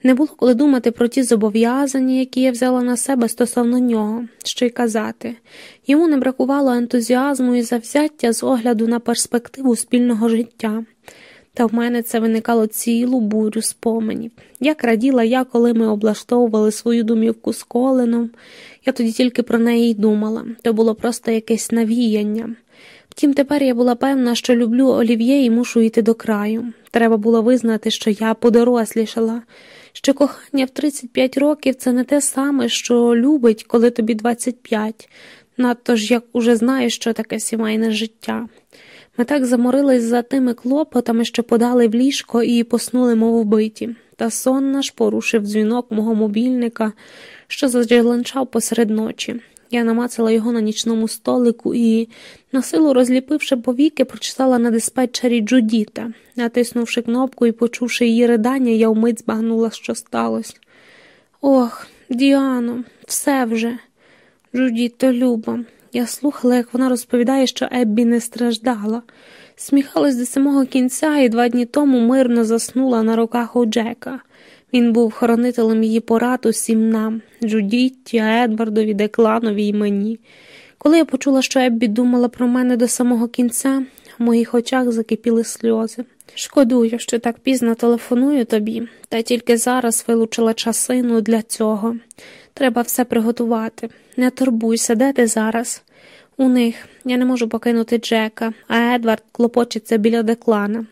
Не було коли думати про ті зобов'язання, які я взяла на себе стосовно нього, що й казати. Йому не бракувало ентузіазму і завзяття з огляду на перспективу спільного життя. Та в мене це виникало цілу бурю споменів. Як раділа я, коли ми облаштовували свою домівку з коленом, я тоді тільки про неї й думала, то було просто якесь навіяння. Втім, тепер я була певна, що люблю олів'є і мушу йти до краю. Треба було визнати, що я подорослішала, що кохання в 35 років це не те саме, що любить, коли тобі 25, надто ж як уже знаєш, що таке сімейне життя. Ми так заморились за тими клопотами, що подали в ліжко і поснули, мов вбиті. Та сон наш порушив дзвінок мого мобільника, що заджеленчав посеред ночі. Я намацала його на нічному столику і, насилу розліпивши повіки, прочитала на диспетчері Джудіта. Натиснувши кнопку і почувши її ридання, я вмить збагнула, що сталося. Ох, Діано, все вже. Джудіто, Люба. Я слухала, як вона розповідає, що Еббі не страждала. Сміхалась до самого кінця і два дні тому мирно заснула на руках у Джека. Він був хоронителем її порад усім нам Джудітті, Едвардові, Декланові і мені. Коли я почула, що Еббі думала про мене до самого кінця, в моїх очах закипіли сльози. Шкодую, що так пізно телефоную тобі, та тільки зараз вилучила часину для цього. Треба все приготувати. Не турбуйся, де ти зараз? У них я не можу покинути Джека, а Едвард клопочеться біля деклана.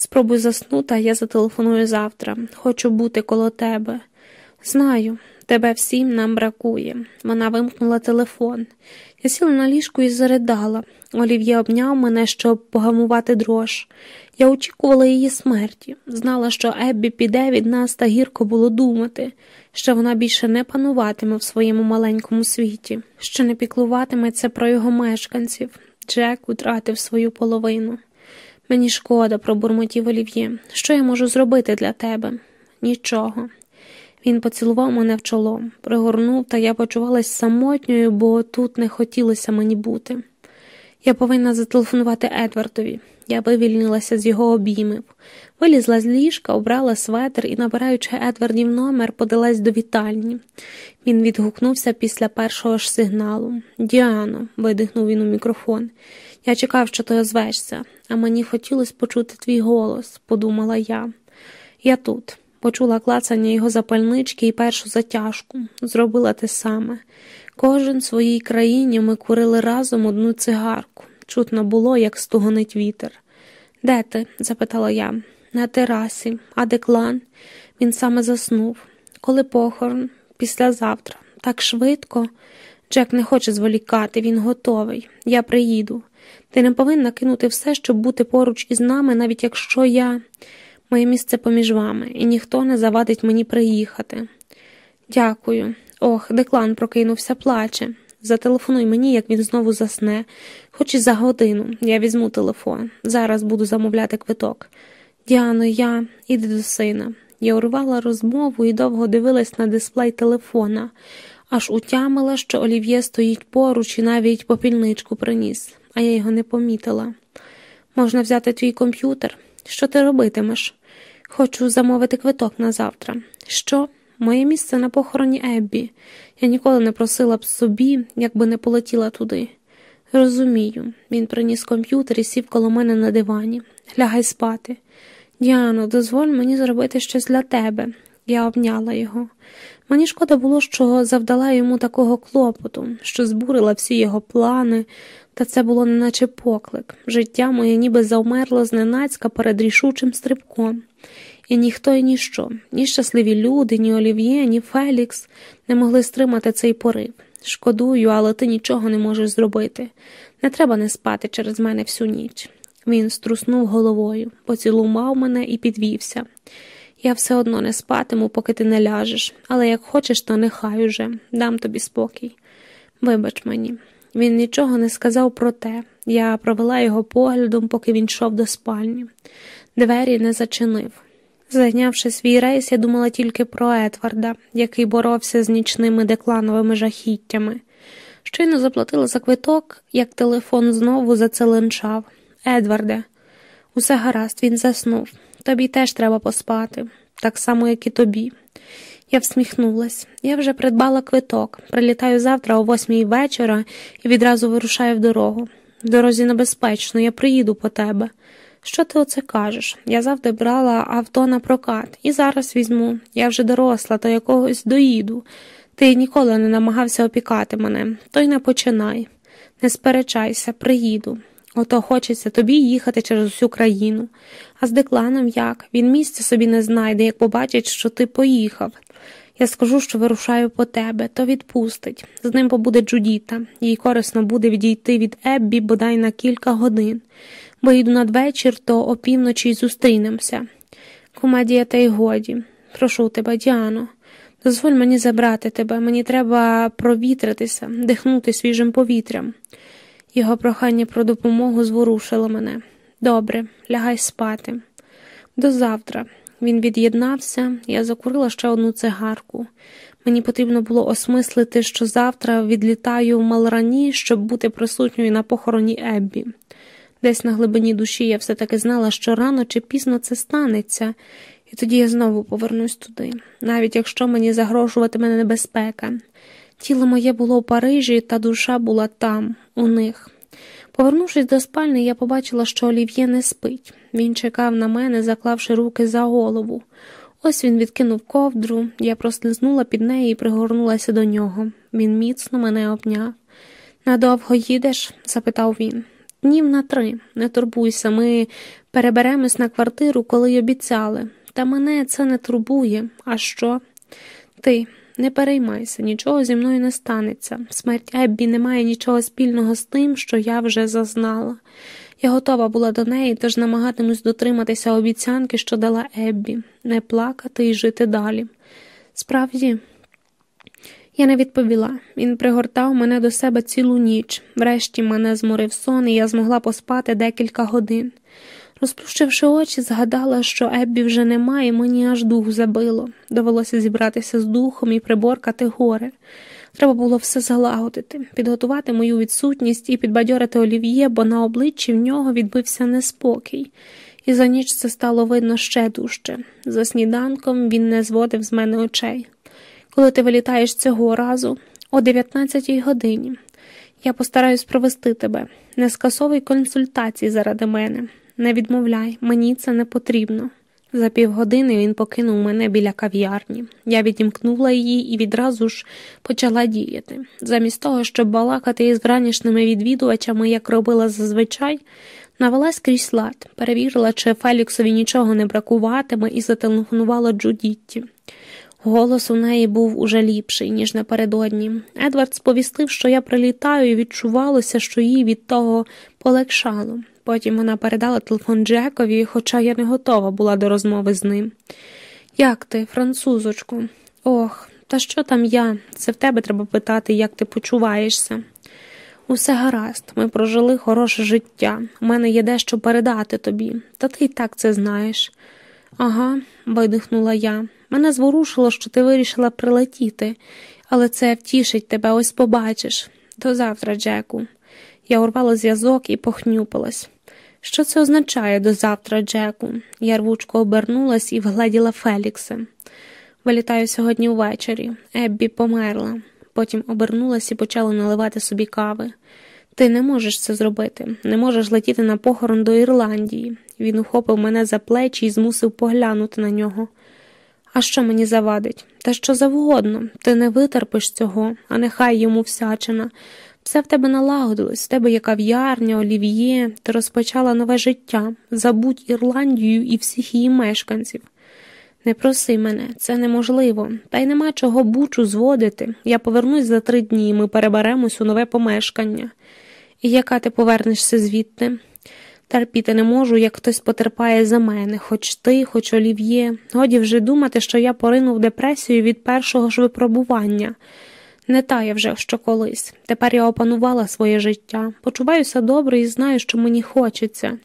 Спробуй заснути, а я зателефоную завтра. Хочу бути коло тебе. Знаю, тебе всім нам бракує. Вона вимкнула телефон. Я сіла на ліжку і заридала. Олів'є обняв мене, щоб погамувати дрож. Я очікувала її смерті, знала, що Еббі піде від нас, та гірко було думати, що вона більше не пануватиме в своєму маленькому світі, що не піклуватиметься про його мешканців. Джек втратив свою половину. Мені шкода, пробурмотів Олів'є. Що я можу зробити для тебе? Нічого. Він поцілував мене в чоло, пригорнув, та я почувалась самотньою, бо тут не хотілося мені бути. Я повинна зателефонувати Едвардові. Я вивільнилася з його обіймів, вилізла з ліжка, обрала светр і, набираючи Едвардів номер, подалась до вітальні. Він відгукнувся після першого ж сигналу. Діано, видихнув він у мікрофон. Я чекав, що ти озвешся, а мені хотілося почути твій голос, подумала я. Я тут. Почула клацання його запальнички і першу затяжку, зробила те саме. Кожен в своїй країні ми курили разом одну цигарку. Чутно було, як стугонить вітер. Де ти? запитала я. На терасі, а деклан? Він саме заснув. Коли похорон, післязавтра. Так швидко. Джек не хоче зволікати, він готовий. Я приїду. Ти не повинна кинути все, щоб бути поруч із нами, навіть якщо я. Моє місце поміж вами, і ніхто не завадить мені приїхати. Дякую. Ох, деклан прокинувся, плаче. Зателефонуй мені, як він знову засне, хоч і за годину. Я візьму телефон. Зараз буду замовляти квиток. Діано, я іди до сина. Я урвала розмову і довго дивилась на дисплей телефона, аж утямила, що Олів'є стоїть поруч і навіть попільничку приніс, а я його не помітила. Можна взяти твій комп'ютер? Що ти робитимеш? Хочу замовити квиток на завтра. Що? Моє місце на похороні Еббі. Я ніколи не просила б собі, якби не полетіла туди. Розумію, він приніс комп'ютер і сів коло мене на дивані. Лягай спати. Діано, дозволь мені зробити щось для тебе. Я обняла його. Мені шкода було, що завдала йому такого клопоту, що збурила всі його плани, та це було неначе поклик. Життя моє ніби завмерло зненацька перед рішучим стрибком. І ніхто і ніщо, ні щасливі люди, ні Олів'є, ні Фелікс не могли стримати цей порив. Шкодую, але ти нічого не можеш зробити. Не треба не спати через мене всю ніч. Він струснув головою, поцілував мене і підвівся. Я все одно не спатиму, поки ти не ляжеш, але як хочеш, то нехай уже дам тобі спокій. Вибач мені. Він нічого не сказав про те. Я провела його поглядом, поки він йшов до спальні. Двері не зачинив. Зайнявши свій рейс, я думала тільки про Едварда, який боровся з нічними деклановими жахіттями. Щойно заплатила за квиток, як телефон знову зацеленчав. Едварде, усе гаразд, він заснув. Тобі теж треба поспати, так само, як і тобі. Я всміхнулась. Я вже придбала квиток. Прилітаю завтра о восьмій вечора і відразу вирушаю в дорогу. В дорозі небезпечно, я приїду по тебе. Що ти оце кажеш? Я завжди брала авто на прокат і зараз візьму. Я вже доросла, то якогось доїду. Ти ніколи не намагався опікати мене, то й не починай. Не сперечайся, приїду. Ото хочеться тобі їхати через усю країну. А з декланом як? Він місця собі не знайде, як побачить, що ти поїхав. Я скажу, що вирушаю по тебе, то відпустить. З ним побуде Джудіта, їй корисно буде відійти від Еббі бодай на кілька годин. Вийду надвечір, то опівночі й зустрінемося. Комедія, та й годі. Прошу тебе, Діано, дозволь мені забрати тебе, мені треба провітритися, дихнути свіжим повітрям. Його прохання про допомогу зворушило мене. Добре, лягай спати. До завтра. Він від'єднався, я закурила ще одну цигарку. Мені потрібно було осмислити, що завтра відлітаю в Малрані, щоб бути присутньою на похороні Еббі. Десь на глибині душі я все таки знала, що рано чи пізно це станеться, і тоді я знову повернусь туди, навіть якщо мені загрожуватиме небезпека. Тіло моє було в Парижі, та душа була там, у них. Повернувшись до спальні, я побачила, що Олів'є не спить. Він чекав на мене, заклавши руки за голову. Ось він відкинув ковдру, я прослизнула під неї і пригорнулася до нього. Він міцно мене обняв. Надовго їдеш? запитав він. Днів на три. Не турбуйся, ми переберемось на квартиру, коли й обіцяли. Та мене це не турбує. А що? Ти не переймайся, нічого зі мною не станеться. Смерть Еббі не має нічого спільного з тим, що я вже зазнала. Я готова була до неї, тож намагатимусь дотриматися обіцянки, що дала Еббі, не плакати і жити далі. Справді, я не відповіла. Він пригортав мене до себе цілу ніч. Врешті мене зморив сон, і я змогла поспати декілька годин. Розплющивши очі, згадала, що Еббі вже немає, мені аж дух забило. Довелося зібратися з духом і приборкати горе. Треба було все залагодити, підготувати мою відсутність і підбадьорити олів'є, бо на обличчі в нього відбився неспокій, і за ніч це стало видно ще дужче. За сніданком він не зводив з мене очей. Коли ти вилітаєш цього разу, о 19-й годині, я постараюсь провести тебе, не скасовуй консультації заради мене. Не відмовляй, мені це не потрібно. За півгодини він покинув мене біля кав'ярні. Я відімкнула її і відразу ж почала діяти. Замість того, щоб балакати із вранішними відвідувачами, як робила зазвичай, навелась крізь лад, перевірила, чи Феліксові нічого не бракуватиме, і зателефонувала Джудітті. Голос у неї був уже ліпший, ніж напередодні. Едвард сповістив, що я прилітаю, і відчувалося, що їй від того полегшало. Потім вона передала телефон Джекові, хоча я не готова була до розмови з ним. Як ти, французочку? Ох, та що там я? Це в тебе треба питати, як ти почуваєшся. Усе гаразд, ми прожили хороше життя. У мене є дещо передати тобі, та ти й так це знаєш. Ага, видихнула я. Мене зворушило, що ти вирішила прилетіти, але це втішить тебе, ось побачиш. До завтра, Джеку. Я урвала зв'язок і похнюпилась. Що це означає до завтра, Джеку? Я рвучко обернулась і вгладіла Фелікса. Вилітаю сьогодні ввечері. Еббі померла. Потім обернулась і почала наливати собі кави. Ти не можеш це зробити, не можеш летіти на похорон до Ірландії. Він ухопив мене за плечі і змусив поглянути на нього. А що мені завадить? Та що завгодно, ти не витерпиш цього, а нехай йому всячина. Все в тебе налагодилось, в тебе є кав'ярня, олів'є, ти розпочала нове життя, забудь Ірландію і всіх її мешканців. Не проси мене, це неможливо, та й нема чого бучу зводити. Я повернусь за три дні, і ми переберемось у нове помешкання. І яка ти повернешся звідти? Терпіти не можу, як хтось потерпає за мене, хоч ти, хоч олів'є. Годі вже думати, що я поринув депресію від першого ж випробування. Не тає вже, що колись. Тепер я опанувала своє життя, почуваюся добре і знаю, що мені хочеться.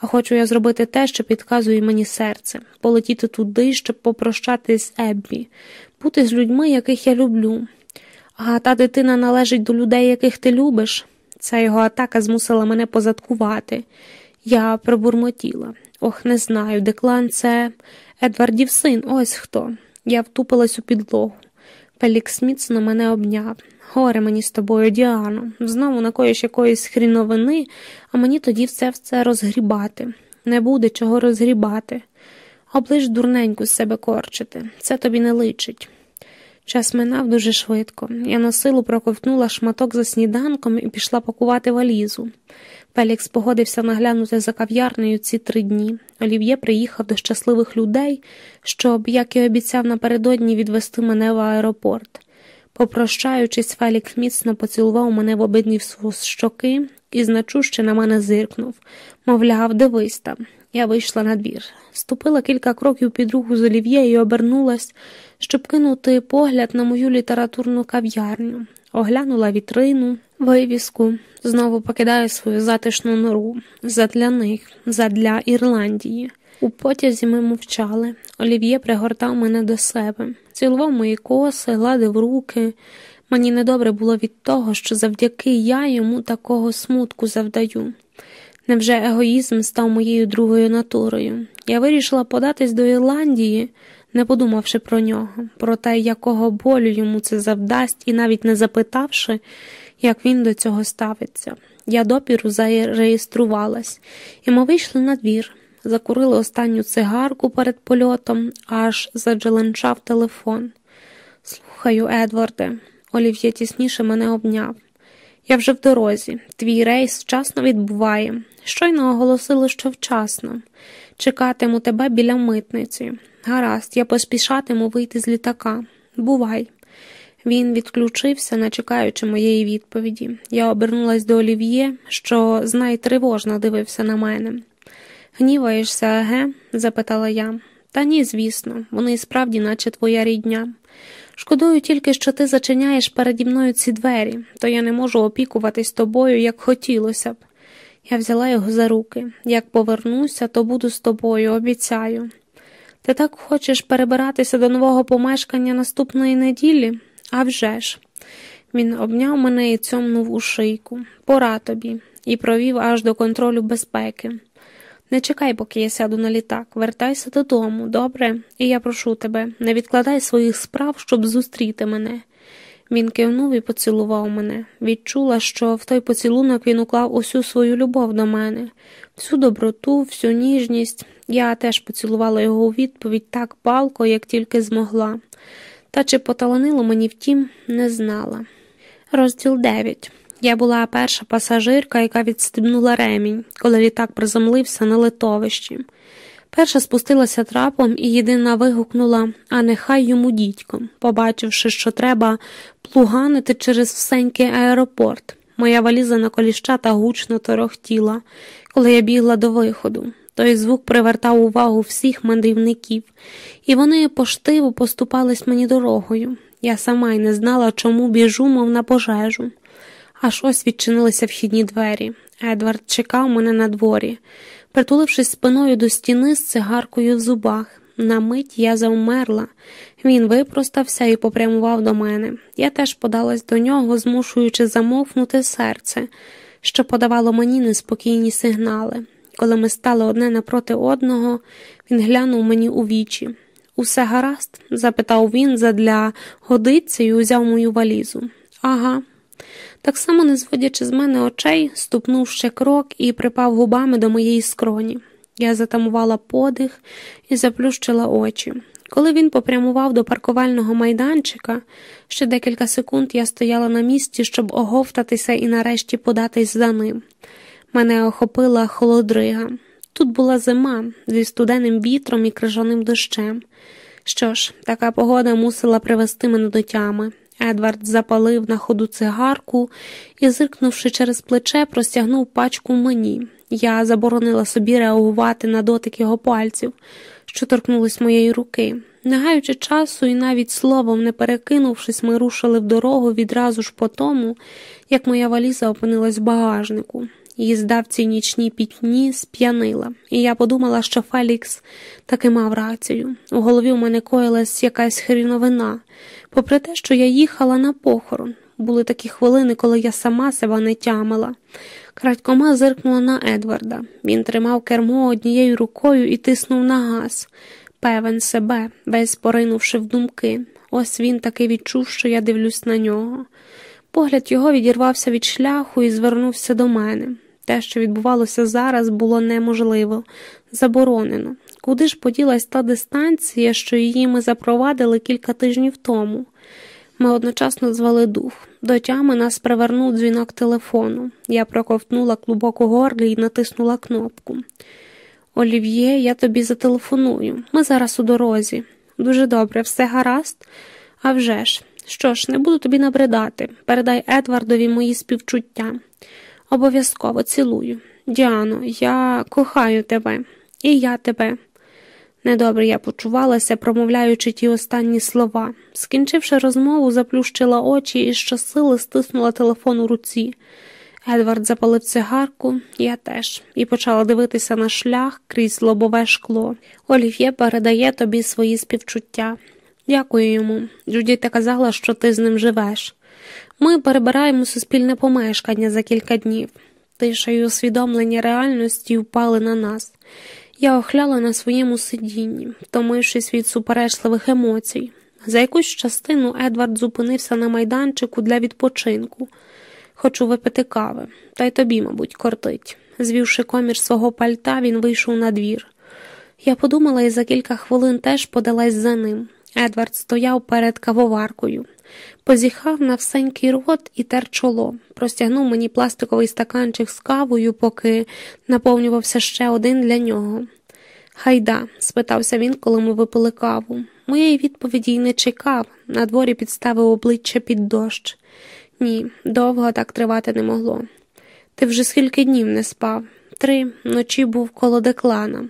А хочу я зробити те, що підказує мені серце, полетіти туди, щоб попрощатись з Еббі, бути з людьми, яких я люблю. А та дитина належить до людей, яких ти любиш. Ця його атака змусила мене позадкувати. Я пробурмотіла. Ох, не знаю, деклан це Едвардів син, ось хто. Я втупилась у підлогу. Фелікс міцно мене обняв. Горе мені з тобою, Діано, знову накоїш якоїсь хріновини, а мені тоді все це розгрібати. Не буде чого розгрібати. Оближ дурненьку з себе корчити, це тобі не личить. Час минав дуже швидко. Я на силу проковтнула шматок за сніданком і пішла пакувати валізу. Фелікс погодився наглянути за кав'ярнею ці три дні. Олів'є приїхав до щасливих людей, щоб, як і обіцяв напередодні, відвести мене в аеропорт. Попрощаючись, Фелікс міцно поцілував мене в обидні щоки і значуще на мене зиркнув. Мовляв, дивись там. Я вийшла на двір. ступила кілька кроків під руку з олів'є і обернулась, щоб кинути погляд на мою літературну кав'ярню, оглянула вітрину, вивіску, знову покидаю свою затишну нору задля них, задля Ірландії. У потязі ми мовчали. Олів'є пригортав мене до себе, цілував мої коси, гладив руки. Мені недобре було від того, що завдяки я йому такого смутку завдаю. Невже егоїзм став моєю другою натурою? Я вирішила податись до Ірландії, не подумавши про нього, про те, якого болю йому це завдасть, і навіть не запитавши, як він до цього ставиться. Я допіру зареєструвалась, і ми вийшли на двір, закурили останню цигарку перед польотом, аж заджеленчав телефон. Слухаю, Едварде, Олів'є тісніше мене обняв. Я вже в дорозі, твій рейс вчасно відбуває. Щойно оголосили, що вчасно. Чекатиму тебе біля митниці. Гаразд, я поспішатиму вийти з літака. Бувай. Він відключився, не чекаючи моєї відповіді. Я обернулась до Олів'є, що знай тривожно дивився на мене. Гніваєшся, ге? запитала я. Та ні, звісно, вони і справді, наче твоя рідня. Шкодую тільки, що ти зачиняєш переді мною ці двері, то я не можу опікуватись тобою, як хотілося б. Я взяла його за руки. Як повернуся, то буду з тобою, обіцяю. Ти так хочеш перебиратися до нового помешкання наступної неділі? А вже ж!» Він обняв мене і цьомнув у шийку. Пора тобі, і провів аж до контролю безпеки. Не чекай, поки я сяду на літак, вертайся додому, добре, і я прошу тебе, не відкладай своїх справ, щоб зустріти мене. Він кивнув і поцілував мене. Відчула, що в той поцілунок він уклав усю свою любов до мене, всю доброту, всю ніжність. Я теж поцілувала його у відповідь так палко, як тільки змогла. Та чи поталанило мені втім, не знала. Розділ 9 я була перша пасажирка, яка відстебнула ремінь, коли літак приземлився на литовищі. Перша спустилася трапом і єдина вигукнула, а нехай йому дідьком, побачивши, що треба плуганити через всенький аеропорт. Моя валіза на коліщата гучно торохтіла, коли я бігла до виходу. Той звук привертав увагу всіх мандрівників, і вони поштиво поступались мені дорогою. Я сама й не знала, чому біжу, мов на пожежу. Аж ось відчинилися вхідні двері. Едвард чекав мене на дворі. Притулившись спиною до стіни з цигаркою в зубах. На мить я завмерла. Він випростався і попрямував до мене. Я теж подалась до нього, змушуючи замовкнути серце, що подавало мені неспокійні сигнали. Коли ми стали одне напроти одного, він глянув мені у вічі. Усе гаразд? запитав він задля годиці і узяв мою валізу. Ага. Так само, не зводячи з мене очей, ступнув ще крок і припав губами до моєї скроні. Я затамувала подих і заплющила очі. Коли він попрямував до паркувального майданчика, ще декілька секунд я стояла на місці, щоб оговтатися і нарешті податись за ним. Мене охопила холодрига. Тут була зима зі студенним вітром і крижаним дощем. Що ж, така погода мусила привести мене до тями. Едвард запалив на ходу цигарку і, зиркнувши через плече, простягнув пачку мені. Я заборонила собі реагувати на дотик його пальців, що торкнулись моєї руки. Не гаючи часу і навіть словом не перекинувшись, ми рушили в дорогу відразу ж по тому, як моя валіза опинилась в багажнику. Їзда в цій нічній пітьні сп'янила, і я подумала, що Фелікс таки мав рацію. У голові у мене коїлась якась хріновина. Попри те, що я їхала на похорон, були такі хвилини, коли я сама себе не тямила. Крадькома зиркнула на Едварда. Він тримав кермо однією рукою і тиснув на газ, певен себе, весь поринувши в думки. Ось він таки відчув, що я дивлюсь на нього. Погляд його відірвався від шляху і звернувся до мене. Те, що відбувалося зараз, було неможливо, заборонено. Куди ж поділась та дистанція, що її ми запровадили кілька тижнів тому? Ми одночасно звели дух. До тями нас привернув дзвінок телефону. Я проковтнула клубок у горлі і натиснула кнопку. Олів'є, я тобі зателефоную. Ми зараз у дорозі. Дуже добре, все гаразд? А вже ж. Що ж, не буду тобі набридати. Передай Едвардові мої співчуття. Обов'язково цілую. Діано, я кохаю тебе, і я тебе. Недобре я почувалася, промовляючи ті останні слова. Скінчивши розмову, заплющила очі і щосили стиснула телефон у руці. Едвард запалив цигарку, я теж, і почала дивитися на шлях крізь лобове шкло. Олів'є передає тобі свої співчуття. Дякую йому. Джудіта казала, що ти з ним живеш. Ми перебираємо суспільне помешкання за кілька днів. Тиша й усвідомлення реальності впали на нас. Я охляла на своєму сидінні, втомившись від суперечливих емоцій. За якусь частину Едвард зупинився на майданчику для відпочинку. Хочу випити кави, та й тобі, мабуть, кортить. Звівши комір свого пальта, він вийшов на двір. Я подумала і за кілька хвилин теж подалась за ним. Едвард стояв перед кавоваркою, позіхав на всенький рот і тер чоло, простягнув мені пластиковий стаканчик з кавою, поки наповнювався ще один для нього. Хайда? спитався він, коли ми випили каву. Моєї відповіді й не чекав, на дворі підставив обличчя під дощ. Ні, довго так тривати не могло. Ти вже скільки днів не спав? Три вночі був коло деклана.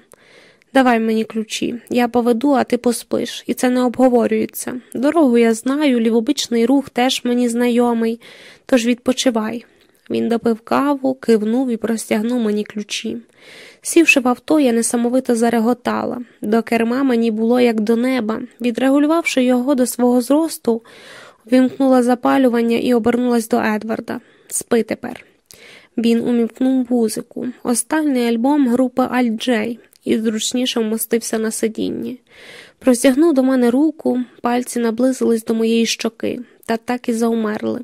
Давай мені ключі, я поведу, а ти поспиш, і це не обговорюється. Дорогу я знаю, лівобичний рух теж мені знайомий, тож відпочивай. Він допив каву, кивнув і простягнув мені ключі. Сівши в авто, я несамовито зареготала. До керма мені було як до неба. Відрегулювавши його до свого зросту, вимкнула запалювання і обернулась до Едварда. Спи тепер. Він умікнув музику, останній альбом групи Аль-Джей і зручніше вмостився на сидінні. Простягнув до мене руку, пальці наблизились до моєї щоки, та так і заумерли.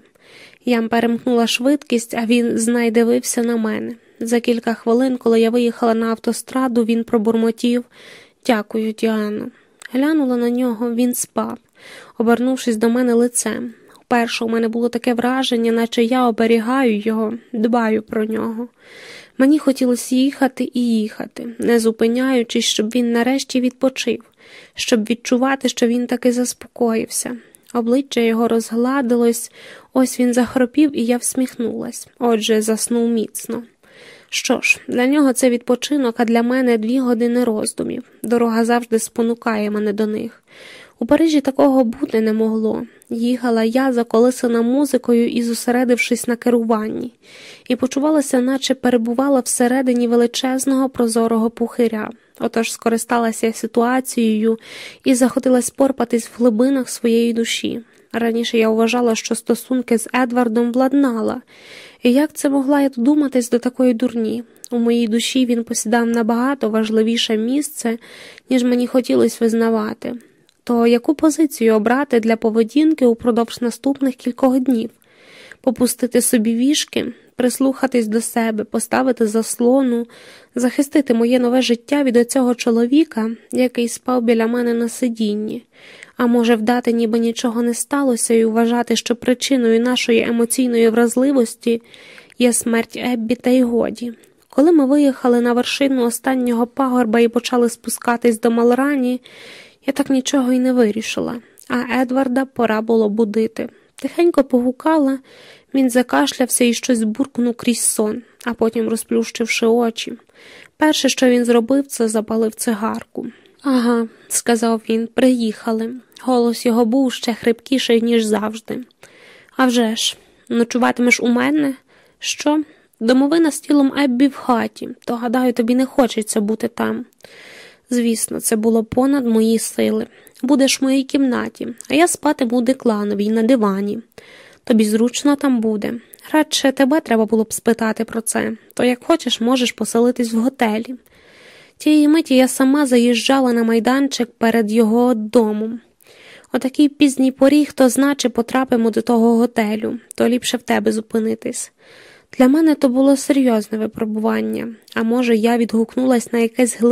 Я перемкнула швидкість, а він знай дивився на мене. За кілька хвилин, коли я виїхала на автостраду, він пробурмотів Дякую, Діано. Глянула на нього, він спав, обернувшись до мене лицем. Вперше у мене було таке враження, наче я оберігаю його, дбаю про нього. Мені хотілося їхати і їхати, не зупиняючись, щоб він нарешті відпочив, щоб відчувати, що він таки заспокоївся. Обличчя його розгладилось, ось він захропів, і я всміхнулась, отже, заснув міцно. Що ж, для нього це відпочинок, а для мене дві години роздумів. Дорога завжди спонукає мене до них. У Парижі такого бути не могло. Їхала я, заколисана музикою і зосередившись на керуванні, і почувалася, наче перебувала всередині величезного прозорого пухиря. Отож скористалася ситуацією і захотілась порпатись в глибинах своєї душі. Раніше я вважала, що стосунки з Едвардом владнала, і як це могла я додуматись до такої дурні? У моїй душі він посідав набагато важливіше місце, ніж мені хотілося визнавати. То яку позицію обрати для поведінки упродовж наступних кількох днів? Попустити собі вішки, прислухатись до себе, поставити заслону, захистити моє нове життя від оцього чоловіка, який спав біля мене на сидінні, а може, вдати, ніби нічого не сталося, і вважати, що причиною нашої емоційної вразливості є смерть Еббі та й годі. Коли ми виїхали на вершину останнього пагорба і почали спускатись до Малрані, я так нічого й не вирішила, а Едварда пора було будити. Тихенько погукала, він закашлявся і щось буркнув крізь сон, а потім розплющивши очі. Перше, що він зробив, це запалив цигарку. Ага, сказав він, приїхали. Голос його був ще хрипкіший, ніж завжди. «А вже ж, ночуватимеш у мене? Що? Домовина з тілом Еббі в хаті, то, гадаю, тобі не хочеться бути там. Звісно, це було понад мої сили. Будеш в моїй кімнаті, а я спатиму у деклановій на дивані. Тобі зручно там буде. Радше тебе треба було б спитати про це, то як хочеш, можеш поселитись в готелі. Тієї миті я сама заїжджала на майданчик перед його домом. О такій пізній порі, хто значить, потрапимо до того готелю, то ліпше в тебе зупинитись. Для мене то було серйозне випробування, а може, я відгукнулась на якесь глибоке.